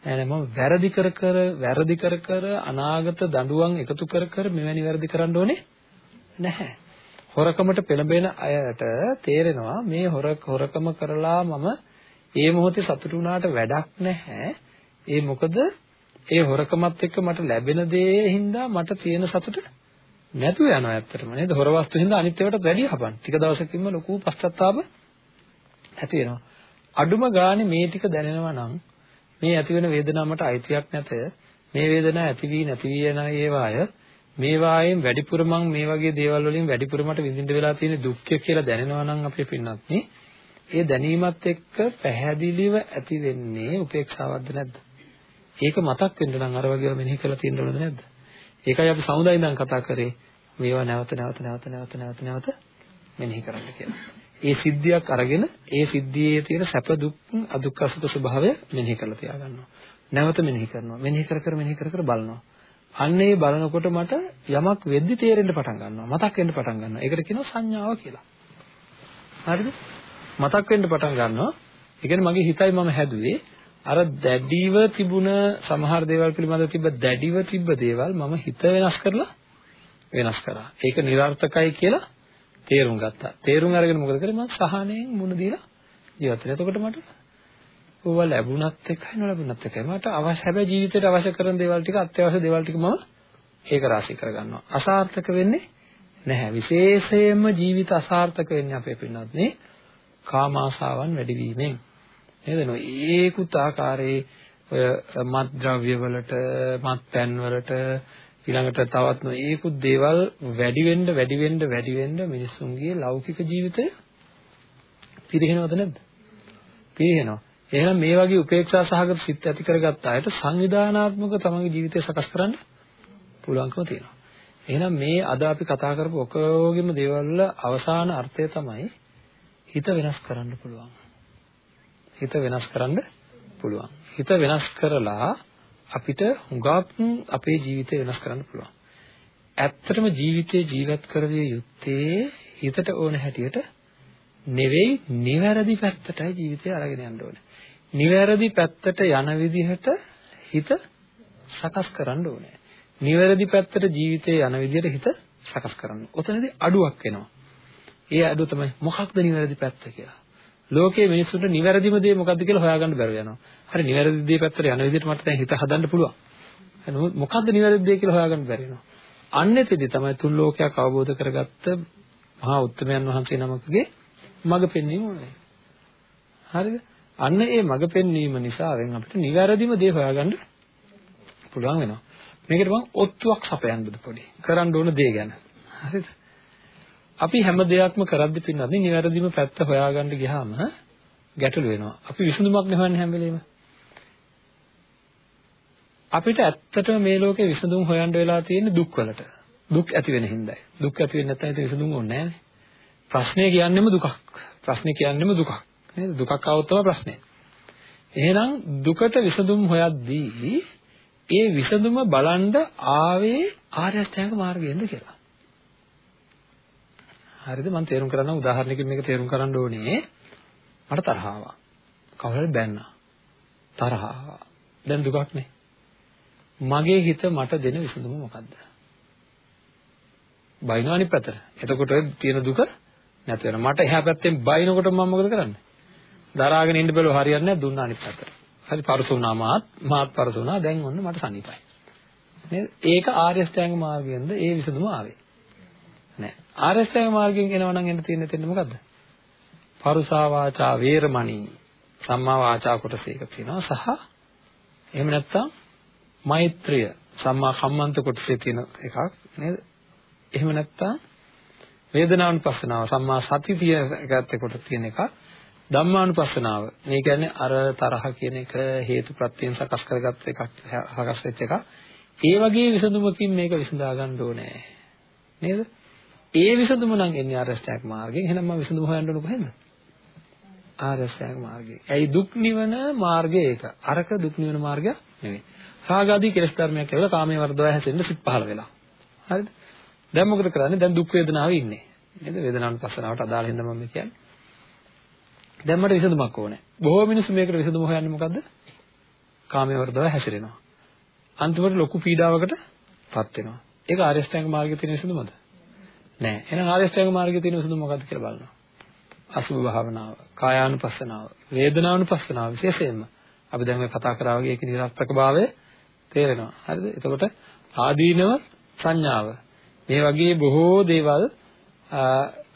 නෑ නෑ මම වැරදි කර කර වැරදි කර කර අනාගත දඬුවම් එකතු කර කර මෙවැනි වැරදි කරන්න ඕනේ නැහැ. හොරකමට පෙළඹෙන අයට තේරෙනවා මේ හොර හොරකම කරලා මම ඒ මොහොතේ සතුටු වුණාට වැඩක් නැහැ. ඒ මොකද ඒ හොරකමත් එක්ක මට ලැබෙන දේ හින්දා මට තියෙන සතුට නැතුව යනවා ඇත්තටම නේද? හොර වස්තු හින්දා අනිත් ඒවාට වැඩි හපන්. ටික දවසකින්ම ලොකු පශ්චාත්තාප ඇති වෙනවා. අඩුම ගානේ මේ ටික දැනෙනවා නම් මේ ඇති වෙන වේදනාව මට අයිතියක් නැත. මේ වේදනාව ඇති වී නැති වී යන ඒවාය මේ වායෙන් වැඩිපුර මං මේ වගේ දේවල් වලින් වැඩිපුර මට විඳින්න වෙලා තියෙන දුක්ඛය කියලා දැනෙනවා නම් අපේ පින්නත් නේ. ඒ දැනීමත් එක්ක පැහැදිලිව ඇති වෙන්නේ උපේක්ෂාවක්ද නැද්ද? ඒක මතක් වෙන්න නම් අර වගේව මෙනෙහි කරලා තියෙන්න ඕනද නැද්ද? ඒකයි අපි සමුදාය ඉඳන් කතා කරේ මේවා නැවත නැවත නැවත නැවත නැවත නැවත මෙනෙහි කරන්න කියලා. ඒ සිද්ධියක් අරගෙන ඒ සිද්ධියේ තියෙන සැප දුක් අදුක්ඛ සුඛ ස්වභාවය මෙනෙහි කරලා තියාගන්නවා. නැවත මෙනෙහි කරනවා. මෙනෙහි කර කර මෙනෙහි කර කර බලනවා. අන්න ඒ බලනකොට මට යමක් වෙද්දි තේරෙන්න පටන් ගන්නවා. මතක් වෙන්න පටන් ගන්නවා. ඒකට කියනවා සංඥාව කියලා. හරිද? මතක් වෙන්න පටන් ගන්නවා. ඒ කියන්නේ මගේ හිතයි මම හැදුවේ අර දැඩිව තිබුණ සමහර දේවල් පිළිබඳව තිබ්බ දැඩිව තිබ්බ දේවල් මම හිත වෙනස් කරලා වෙනස් කරා. ඒක નિરර්ථකයි කියලා තේරුම් ගත්තා. තේරුම් අරගෙන මොකද කරේ මම සහනෙන් මුණ දීලා ජීවත් වෙනවා. එතකොට මට ඕවා ලැබුණත් එකයි නොලැබුණත් එකයි. මට අවශ්‍ය හැබැයි ජීවිතේට අවශ්‍ය කරන දේවල් ටික අත්‍යවශ්‍ය දේවල් ටික මම ඒක රාශී කරගන්නවා. අසාර්ථක වෙන්නේ නැහැ. විශේෂයෙන්ම ජීවිත අසාර්ථක වෙන්නේ අපේ පින්නත් නේ කාම ආසාවන් වැඩි වීමෙන්. නේද නෝ ඒකුත් ආකාරයේ ඔය මත් ද්‍රව්‍ය වලට මත් පැන් වලට ඊළඟට තවත් නොඒකුත් දේවල් වැඩි වෙන්න වැඩි වෙන්න වැඩි වෙන්න මිනිස්සුන්ගේ ලෞකික ජීවිතය පිරිහෙනවද නැද්ද? පිරිහෙනවා. එහෙනම් මේ වගේ උපේක්ෂා සහගත සිත් ඇති කරගත්ත අයට සංවිධානාත්මක තමන්ගේ ජීවිතය සකස් කරන්න පුළුවන්කම තියෙනවා. එහෙනම් මේ අද අපි කතා කරපු ඔකෝගෙම දේවල් වල අවසාන අර්ථය තමයි හිත වෙනස් කරන්න පුළුවන්. හිත වෙනස් කරන්න පුළුවන්. හිත වෙනස් කරලා අපිට හුඟක් අපේ ජීවිතය වෙනස් කරන්න පුළුවන්. ඇත්තටම ජීවිතේ ජීවත් කරවිය යුත්තේ හිතට ඕන හැටියට නෙවෙයි නිවැරදි පැත්තටයි ජීවිතය අරගෙන යන්න ඕනේ. නිවැරදි පැත්තට යන විදිහට හිත සකස් කරන්න ඕනේ. නිවැරදි පැත්තට ජීවිතේ යන විදිහට හිත සකස් කරන්න. ඔතනදී අඩුවක් එනවා. ඒ අඩුව තමයි මොකක්ද නිවැරදි පැත්ත කියලා. ලෝකයේ මිනිස්සුන්ට නිවැරදිම දේ මොකක්ද කියලා හොයාගන්න බැරුව යනවා. හරි නිවැරදි දේ පැත්තට යන විදිහට මට දැන් හිත හදන්න පුළුවන්. මොකක්ද නිවැරදි දේ කියලා හොයාගන්න බැරි වෙනවා. අන්නේතෙදි තමයි තුන් ලෝකයක් අවබෝධ කරගත්ත මහා උත්තමයන් වහන්සේ නමකගේ මඟ පෙන්වීම ඕනේ. හරිද? අන්න ඒ මඟ පෙන්වීම නිසාවෙන් අපිට නිවැරදිම දේ හොයාගන්න පුළුවන් වෙනවා. මේකට මම ඔත්තුවක් සපයන්නද පොඩි. කරන්න ඕන දේ ගැන. හරිද? අපි හැම දෙයක්ම කරද්දි පින්නන්නේ නිවැරදිම පැත්ත හොයාගන්න ගියාම ගැටලු වෙනවා. අපි විසඳුමක් නෙවන්නේ හැම වෙලේම. අපිට ඇත්තටම මේ ලෝකේ විසඳුම් හොයන්න වෙලා තියෙන්නේ දුක් වලට. දුක් ඇති වෙන හින්දායි. දුක් ඇති වෙන්නේ නැත්නම් ඉතින් විසඳුම් ඕනේ නැහැනේ. ප්‍රශ්නේ කියන්නේම දුකක්. ප්‍රශ්නේ කියන්නේම දුකක්. නේද? දුකක් આવොත් තමයි ප්‍රශ්නේ. එහෙනම් දුකට විසඳුම් හොයද්දී ඒ විසඳුම බලන්න ආවේ ආර්ය අෂ්ටාංග මාර්ගයෙන්ද කියලා. හරිද? මම තේරුම් කරන්න උදාහරණයකින් මේක තේරුම් කරන්න ඕනේ. මට තරහ ආවා. කවුරුහරි බැන්නා. තරහ ආවා. දැන් දුකක් නේ. මගේ හිත මට දෙන විසඳුම මොකද්ද? බයින අනිත් පැත්තට. එතකොට තියෙන දුක නැති වෙනවා. මට එහා පැත්තෙන් බයිනකොට මම මොකද කරන්නේ? දරාගෙන ඉන්න බැලුව හරියන්නේ නැහැ දුන්න අනිත් පැත්තට. හරි පරස වුණා මාත් මාත් පරස වුණා දැන් ඔන්න මට සනීපයි. නේද? ඒක ආර්ය අෂ්ටාංග මාර්ගයෙන්ද ඒ විසඳුම ආවේ. නෑ. ආර්ය අෂ්ටාංග මාර්ගයෙන් එනවා නම් එන්න තියෙන්නේ තෙන්න මොකද්ද? පරුසා වාචා වේරමණී සම්මා වාචා කොටස එක තියෙනවා සහ එහෙම නැත්නම් මෛත්‍රිය සම්මා කම්මන්ත කොටසේ තියෙන එකක් නේද? එහෙම නැත්නම් වේදනානුපස්සනාව සම්මා සති තියෙන එකත් කොට තියෙන එකක්. ධම්මානුපස්සනාව. මේ කියන්නේ අර තරහ කියන එක හේතු ප්‍රත්‍යයෙන් සකස් කරගත්ත එකක් සකස් වෙච්ච එකක්. ඒ වගේ විසඳුමකින් මේක විසඳා ගන්න ඕනේ. නේද? ඒ විසඳුම නම් එන්නේ ආරෂ්ඨායක මාර්ගයෙන්. එහෙනම් මම විසඳුම හොයන්න ඕන කොහෙන්ද? ආරෂ්ඨායක මාර්ගයෙන්. ඇයි දුක් නිවන මාර්ගය ඒක? අරක දුක් නිවන මාර්ගය නෙවෙයි. රාගාදී කෙලෙස් ධර්මයක් කියලා කාමයේ වර්ධව හැසෙන්න සිත් පහළ වෙලා. හරිද? දැන් මොකද කරන්නේ? දැන් දුක් වේදනාවේ ඉන්නේ. නේද? වේදනානුපස්සනාවට අදාළ හින්දා මම කියන්නේ. දැන් මට විසඳුමක් ඕනේ. බොහෝ මිනිස්සු මේකට විසඳුම හොයන්නේ මොකද්ද? කාමයේ වර්ධව හැසිරෙනවා. අන්තිමට ලොකු පීඩාවකට පත් වෙනවා. ඒක ආර්ය අෂ්ටාංග මාර්ගයේ තියෙන විසඳුමද? නෑ. එහෙනම් ආර්ය අෂ්ටාංග මාර්ගයේ තියෙන විසඳුම මොකද්ද කියලා බලනවා. අසුභ භාවනාව, කායානුපස්සනාව, වේදනානුපස්සනාව විශේෂයෙන්ම අපි දැන් මේ කතා කරා වගේ ඒක නිරර්ථකභාවය තේරෙනවා. හරිද? එතකොට ආදීනව සංඥාව මේ වගේ බොහෝ දේවල්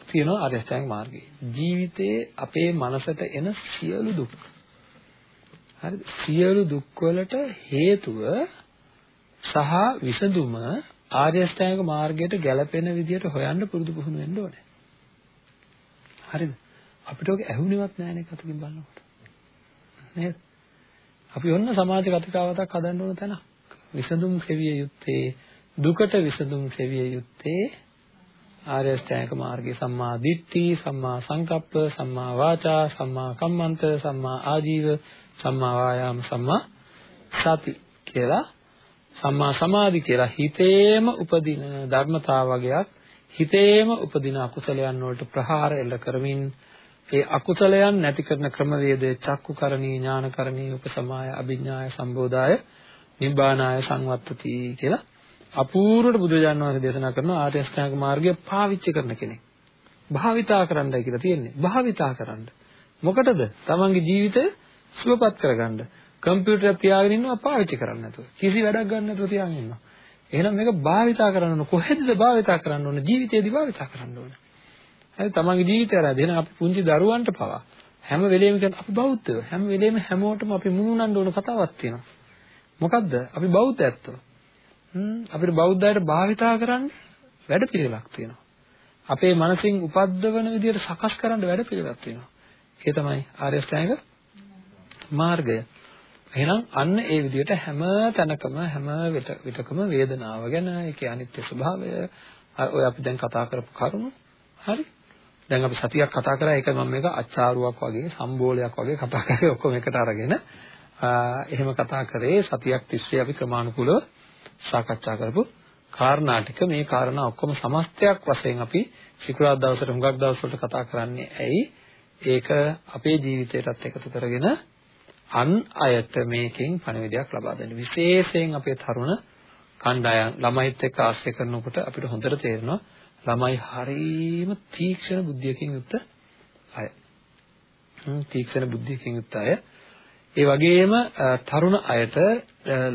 තියෙනවා ආර්ය අෂ්ටාංග මාර්ගයේ. ජීවිතයේ අපේ මනසට එන සියලු දුක්. හරිද? සියලු දුක් වලට හේතුව සහ විසඳුම ආර්ය අෂ්ටාංග මාර්ගයට ගැලපෙන විදිහට හොයන්න පුරුදු පුහුණු වෙන්න ඕනේ. හරිද? අපිට ඔක ඇහුණෙවත් නැහැ කතකින් බලනකොට. නේද? අපි ඔන්න සමාජ කතිකාවතක් හදන්න ඕන තැනක්. විසඳුම් සෙවිය යුත්තේ දුකට විසඳුම් සෙවිය යුත්තේ ආර්ය අෂ්ටාංග මාර්ගයේ සම්මා දිට්ඨි, සම්මා සංකප්ප, සම්මා වාචා, සම්මා කම්මන්ත, සම්මා ආජීව, සම්මා වායාම, සම්මා සති කියලා සම්මා සමාධි කියලා හිතේම උපදින ධර්මතාව වගේක් හිතේම උපදින අකුසලයන් වලට ප්‍රහාර එල්ල කරමින් ඒ අකුසලයන් නැති කරන ක්‍රමවේදය චක්කුකරණී ඥානකරණී උපසමාය අභිඥාය සම්බෝධාය නිබ්බානාය සංවත්තති කියලා අපූර්වට බුදුරජාණන් වහන්සේ දේශනා කරන ආර්ය අෂ්ටාංග මාර්ගය පාවිච්චි කරන කෙනෙක්. භාවිතා කරන්නයි කියලා තියෙන්නේ. භාවිතා කරන්න. මොකටද? තමන්ගේ ජීවිතය සුවපත් කරගන්න. කම්පියුටර් තියාගෙන ඉන්නවා පාවිච්චි කරන්නේ නැතුව. කිසි වැඩක් ගන්න නැතුව තියාගෙන ඉන්නවා. එහෙනම් මේක භාවිතා කරන්න ඕන. කොහෙද භාවිතා කරන්න ඕන? ජීවිතේදී භාවිතා කරන්න ඕන. හරි තමන්ගේ ජීවිතය ආරද එහෙනම් අපි පුංචි දරුවන්ට පවා හැම වෙලෙම කියන්නේ අපි බෞද්ධයෝ. හැම වෙලෙම හැමෝටම අපි මුණුනන්න ඕන කතාවක් තියෙනවා. මොකද්ද? අපි බෞද්ධ ඇත්තෝ. අපිට බෞද්ධයට භාවිතා කරන්න වැඩපිළිවෙලක් තියෙනවා. අපේ මනසින් උපද්දවන විදිහට සකස් කරන්න වැඩපිළිවෙලක් තියෙනවා. ඒ තමයි ආර්ය අෂ්ටාංග මාර්ගය. එහෙනම් අන්න ඒ විදිහට හැම තැනකම හැම විටකම වේදනාව ගැන ඒකේ අනිත්‍ය ස්වභාවය ඔය අපි දැන් කතා කරපු කරුණු හරි? දැන් අපි සතියක් කතා කරා ඒක මම මේක අච්චාරුවක් වගේ සම්බෝලයක් වගේ කතා කරේ ඔක්කොම එකට අරගෙන. එහෙම කතා කරේ සතියක් තිස්සේ අපි ක්‍රමානුකූලව සාකච්ඡා කරපු කාරණා ටික. මේ කාරණා ඔක්කොම සමස්තයක් වශයෙන් අපි සිකුරාදා දවසට හුඟක් දවස්වලට කතා කරන්නේ ඇයි? ඒක අපේ ජීවිතයටත් එකතු කරගෙන අන් අයට මේකෙන් පණිවිඩයක් ලබා දෙන්න විශේෂයෙන් අපේ තරුණ කණ්ඩායම් ළමයිත් එක්ක ආශ්‍රය කරනකොට අපිට හොඳට තේරෙනවා ළමයි හරීම තීක්ෂණ බුද්ධියකින් යුක්ත අය. තීක්ෂණ බුද්ධියකින් යුක්ත අය. ඒ වගේම තරුණ අයට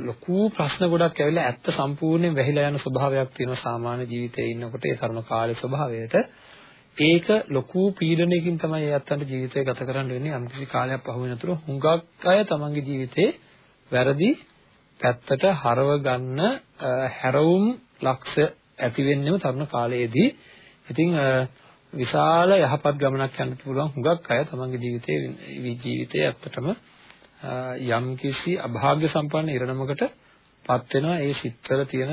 ලොකු ප්‍රශ්න ගොඩක් ඇවිල්ලා ඇත්ත සම්පූර්ණයෙන් වැහිලා යන ස්වභාවයක් තියෙනවා සාමාන්‍ය ජීවිතයේ ඉන්නකොට ඒ තරුණ කාලේ ස්වභාවයට ඒක ලොකු පීඩනයකින් තමයි ඒ අත්තන්ට ජීවිතය ගත කරන්න වෙන්නේ යම්කිසි කාලයක් පහු වෙනතුරු හුඟක් අය තමන්ගේ ජීවිතේ වැරදි පැත්තට හරව ගන්න හැරවුම් ලක්ෂ ඇති වෙන්නේම තරුණ කාලයේදී. ඉතින් විශාල යහපත් ගමනක් යන්න පුළුවන් හුඟක් අය තමන්ගේ ජීවිතයේ ජීවිතයේ ඇත්තටම යම්කිසි අභාග්‍ය සම්පන්න ඉරණමකට පත් වෙනවා ඒ සිත්වල තියෙන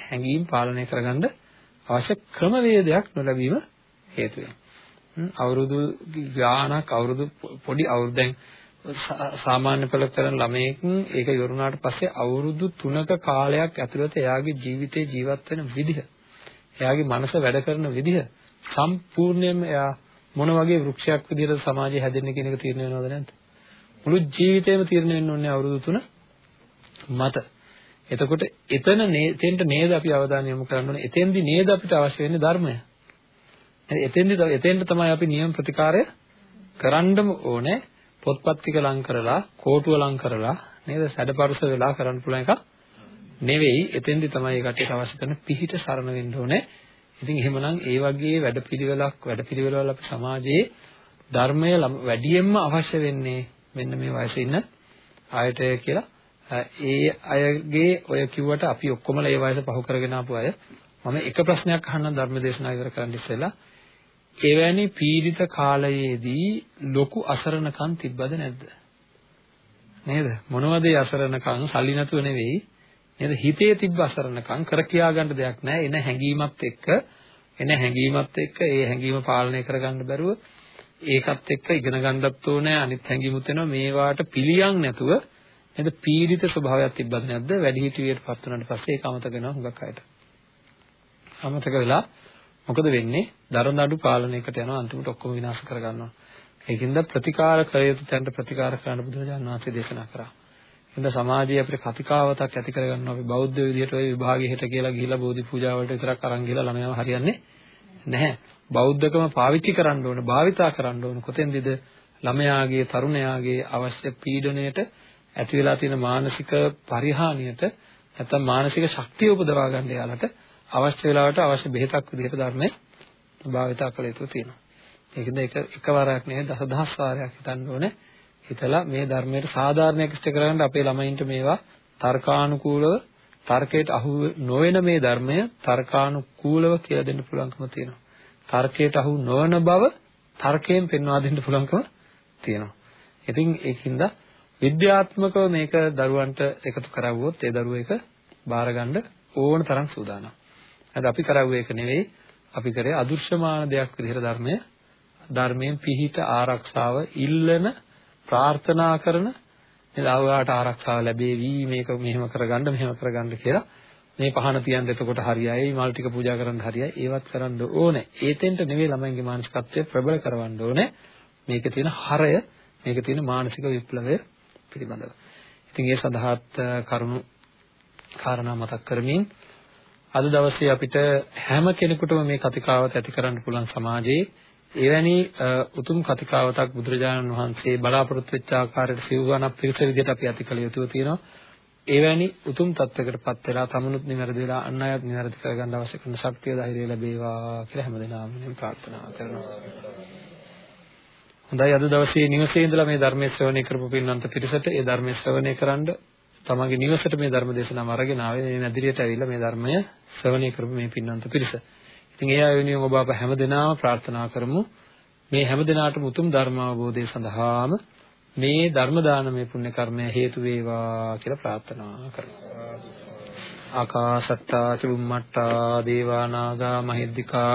හැඟීම් පාලනය කරගන්න අවශ්‍ය ක්‍රමවේදයක් නොලැබීම හේතුවෙන්. අවුරුදු ගාණක් අවුරුදු පොඩි අවුරුද්දෙන් සාමාන්‍ය පෙළ කරන ළමයෙක් ඒක ඉවරුණාට පස්සේ අවුරුදු 3ක කාලයක් ඇතුළත එයාගේ ජීවිතේ ජීවත් වෙන විදිහ එයාගේ මනස වැඩ කරන විදිහ සම්පූර්ණයෙන්ම එයා මොන වගේ වෘක්ෂයක් විදිහට සමාජය හැදෙන්නේ කියන එක තීරණය වෙනවද නැද්ද? මුළු ජීවිතේම තීරණය වෙන්න ඕනේ අවුරුදු 3 මත. එතකොට එතන එතෙන්ට නේද අපි අවධානය යොමු කරන්න ඕනේ. එතෙන්දි නේද අපිට අවශ්‍ය වෙන්නේ ධර්මය. එතෙන්දි එතෙන්ට තමයි අපි නියම ප්‍රතිකාරය කරන්නම ඕනේ. පොත්පත් ටික ලං කරලා කෝටුව ලං කරලා නේද? සැඩපරුස වෙලා කරන්න පුළුවන් එකක් නෙවෙයි. එතෙන්දි තමයි ඒ කට්ටියට අවශ්‍ය කරන පිහිට සරණ වෙන්න ඕනේ. ඉතින් එහෙමනම් ඒ වගේ වැඩපිළිවෙලක් වැඩපිළිවෙලවල අපි සමාජයේ ධර්මය වැඩියෙන්ම අවශ්‍ය වෙන්නේ මෙන්න මේ වයසේ ඉන්න අයට කියලා ඒ අයගේ ඔය කිව්වට අපි ඔක්කොමලා ඒ වයස පහු කරගෙන ආපු අය මම එක ප්‍රශ්නයක් අහන්න ධර්ම දේශනාව ඉවර කරන්න ඉස්සෙල්ලා එවැනි පීඩිත කාලයේදී ලොකු අසරණකම් තිබ්බද නැද්ද? නේද? මොනවද ඒ අසරණකම්? සල්ලි නැතුව නෙවෙයි. නේද? හිතේ තිබ්බ අසරණකම් කර කියා ගන්න දෙයක් නැහැ. එන හැඟීමත් එක්ක එන හැඟීමත් එක්ක ඒ හැඟීම පාලනය කරගන්න බැරුව ඒකත් එක්ක ඉගෙන ගන්නත් ඕනේ අනිත් හැඟීමුත් වෙනවා මේවාට පිළියම් නැතුව නේද පීඩිත ස්වභාවයක් තිබ්බද නැද්ද වැඩි හිටියට පත් වුණාට පස්සේ ඒක අමතක වෙනවා හුඟක් අයට අමතක වෙලා මොකද වෙන්නේ? දරදඬු පාලනයකට යනවා අන්තිමට ඔක්කොම විනාශ කරගන්නවා. ඒකින්ද ප්‍රතිකාර කළ යුතු තැනට ප්‍රතිකාර කරන්න බුදුරජාණන් වහන්සේ දේශනා කරා. ඒකින්ද සමාජයේ අපිට කතිකාවතක් ඇති කරගන්නවා අපි බෞද්ධ විදිහට ওই විභාගයේ හෙට කියලා ගිහිලා බෝධි පූජා වලට විතරක් අරන් ගිහලා ළමයාව හරියන්නේ නැහැ. බෞද්ධකම පාවිච්චි කරන්න ඕන, භාවිතා කරන්න ඕන. කොතෙන්දද ළමයාගේ, තරුණයාගේ අවශ්‍ය පීඩණයට ඇති වෙලා තියෙන මානසික පරිහානියට නැත්නම් මානසික ශක්තිය උපදවා ගන්න යාලට අවශ්‍ය වෙලාවට අවශ්‍ය බෙහෙතක් විදිහට ධර්මයේ භාවිතා කළ යුතු තියෙනවා. ඒකද ඒක එකවරක් නෙවෙයි දසදහස් වාරයක් හිතන්න ඕනේ. හිතලා මේ ධර්මයට සාධාරණයක් ඉෂ්ට කරගන්න අපේ ළමයින්ට මේවා තර්කානුකූලව තර්කයට අහු නොවන මේ ධර්මය තර්කානුකූලව කියලා දෙන්න පුළුවන්කම තියෙනවා. තර්කයට අහු නොවන බව තර්කයෙන් පෙන්වා දෙන්න පුළුවන්කම තියෙනවා. ඉතින් ඒකින්ද විද්‍යාත්මකව මේක දරුවන්ට එකතු කරවුවොත් ඒ දරුවෝ ඒක බාරගන්න ඕන තරම් සූදානම්. අද අපි කරවුවේ ඒක නෙවෙයි. අපි කරේ අදෘශ්‍යමාන දෙයක් විදිහට ධර්මය ධර්මයෙන් පිහිට ආරක්ෂාව ඉල්ලන ප්‍රාර්ථනා කරන එදාවට ආරක්ෂාව ලැබේවි මේක මෙහෙම කරගන්න මෙහෙම කරගන්න කියලා මේ පහන තියන්න එතකොට හරියයි මල් ටික පූජා කරන්න හරියයි ඒවත් කරන්න ඕනේ ඒතෙන්ට නෙවෙයි ළමයින්ගේ මානසිකත්වය ප්‍රබල කරවන්න ඕනේ මේකේ තියෙන හරය මේකේ තියෙන මානසික විප්ලවය පිළිබඳව ඉතින් ඒ සඳහාත් කරුණු කාරණා මතක් කරමින් අද දවසේ අපිට හැම කෙනෙකුටම මේ කතිකාවත ඇති කරන්න පුළුවන් සමාජයේ එවැනි උතුම් කතිකාවතක් බුදුරජාණන් වහන්සේ බලාපොරොත්තු වෙච්ච ආකාරයට සිව්වනක් පිරිස විදිහට අපි ඇති කළ යුතුව තියෙනවා. එවැනි උතුම් තත්වයකටපත් වෙලා තමනුත් නිවැරදි වෙලා අන් අයත් නිවැරදි කරගන්න අවශ්‍ය කරන ශක්තිය ධෛර්යය ලැබේවා කියලා හැමදෙනාම මම ප්‍රාර්ථනා කරනවා. හොඳයි අද දවසේ නිවසේ ඉඳලා මේ ධර්මයේ ශ්‍රවණය කරපු පින්නන්ත පිරිසට ඒ ධර්මයේ ශ්‍රවණය කරන්න තමන්ගේ නිවසට මේ ධර්ම දේශනාව අරගෙන ආවේ මේ මැදිරියට ඇවිල්ලා මේ ධර්මය ශ්‍රවණය කරපු මේ පින්නන්ත පිරිස. ඉතින් ඒ අය වෙනුවෙන් ඔබ අප හැමදෙනාම ප්‍රාර්ථනා කරමු මේ හැමදෙනාටම උතුම් ධර්ම අවබෝධය සඳහාම මේ ධර්ම දානමය පුණ්‍ය කර්මය හේතු වේවා කියලා ප්‍රාර්ථනා කරනවා. ආකාසත්තා චුම්මට්ටා දේවා නාග මහිද්దికා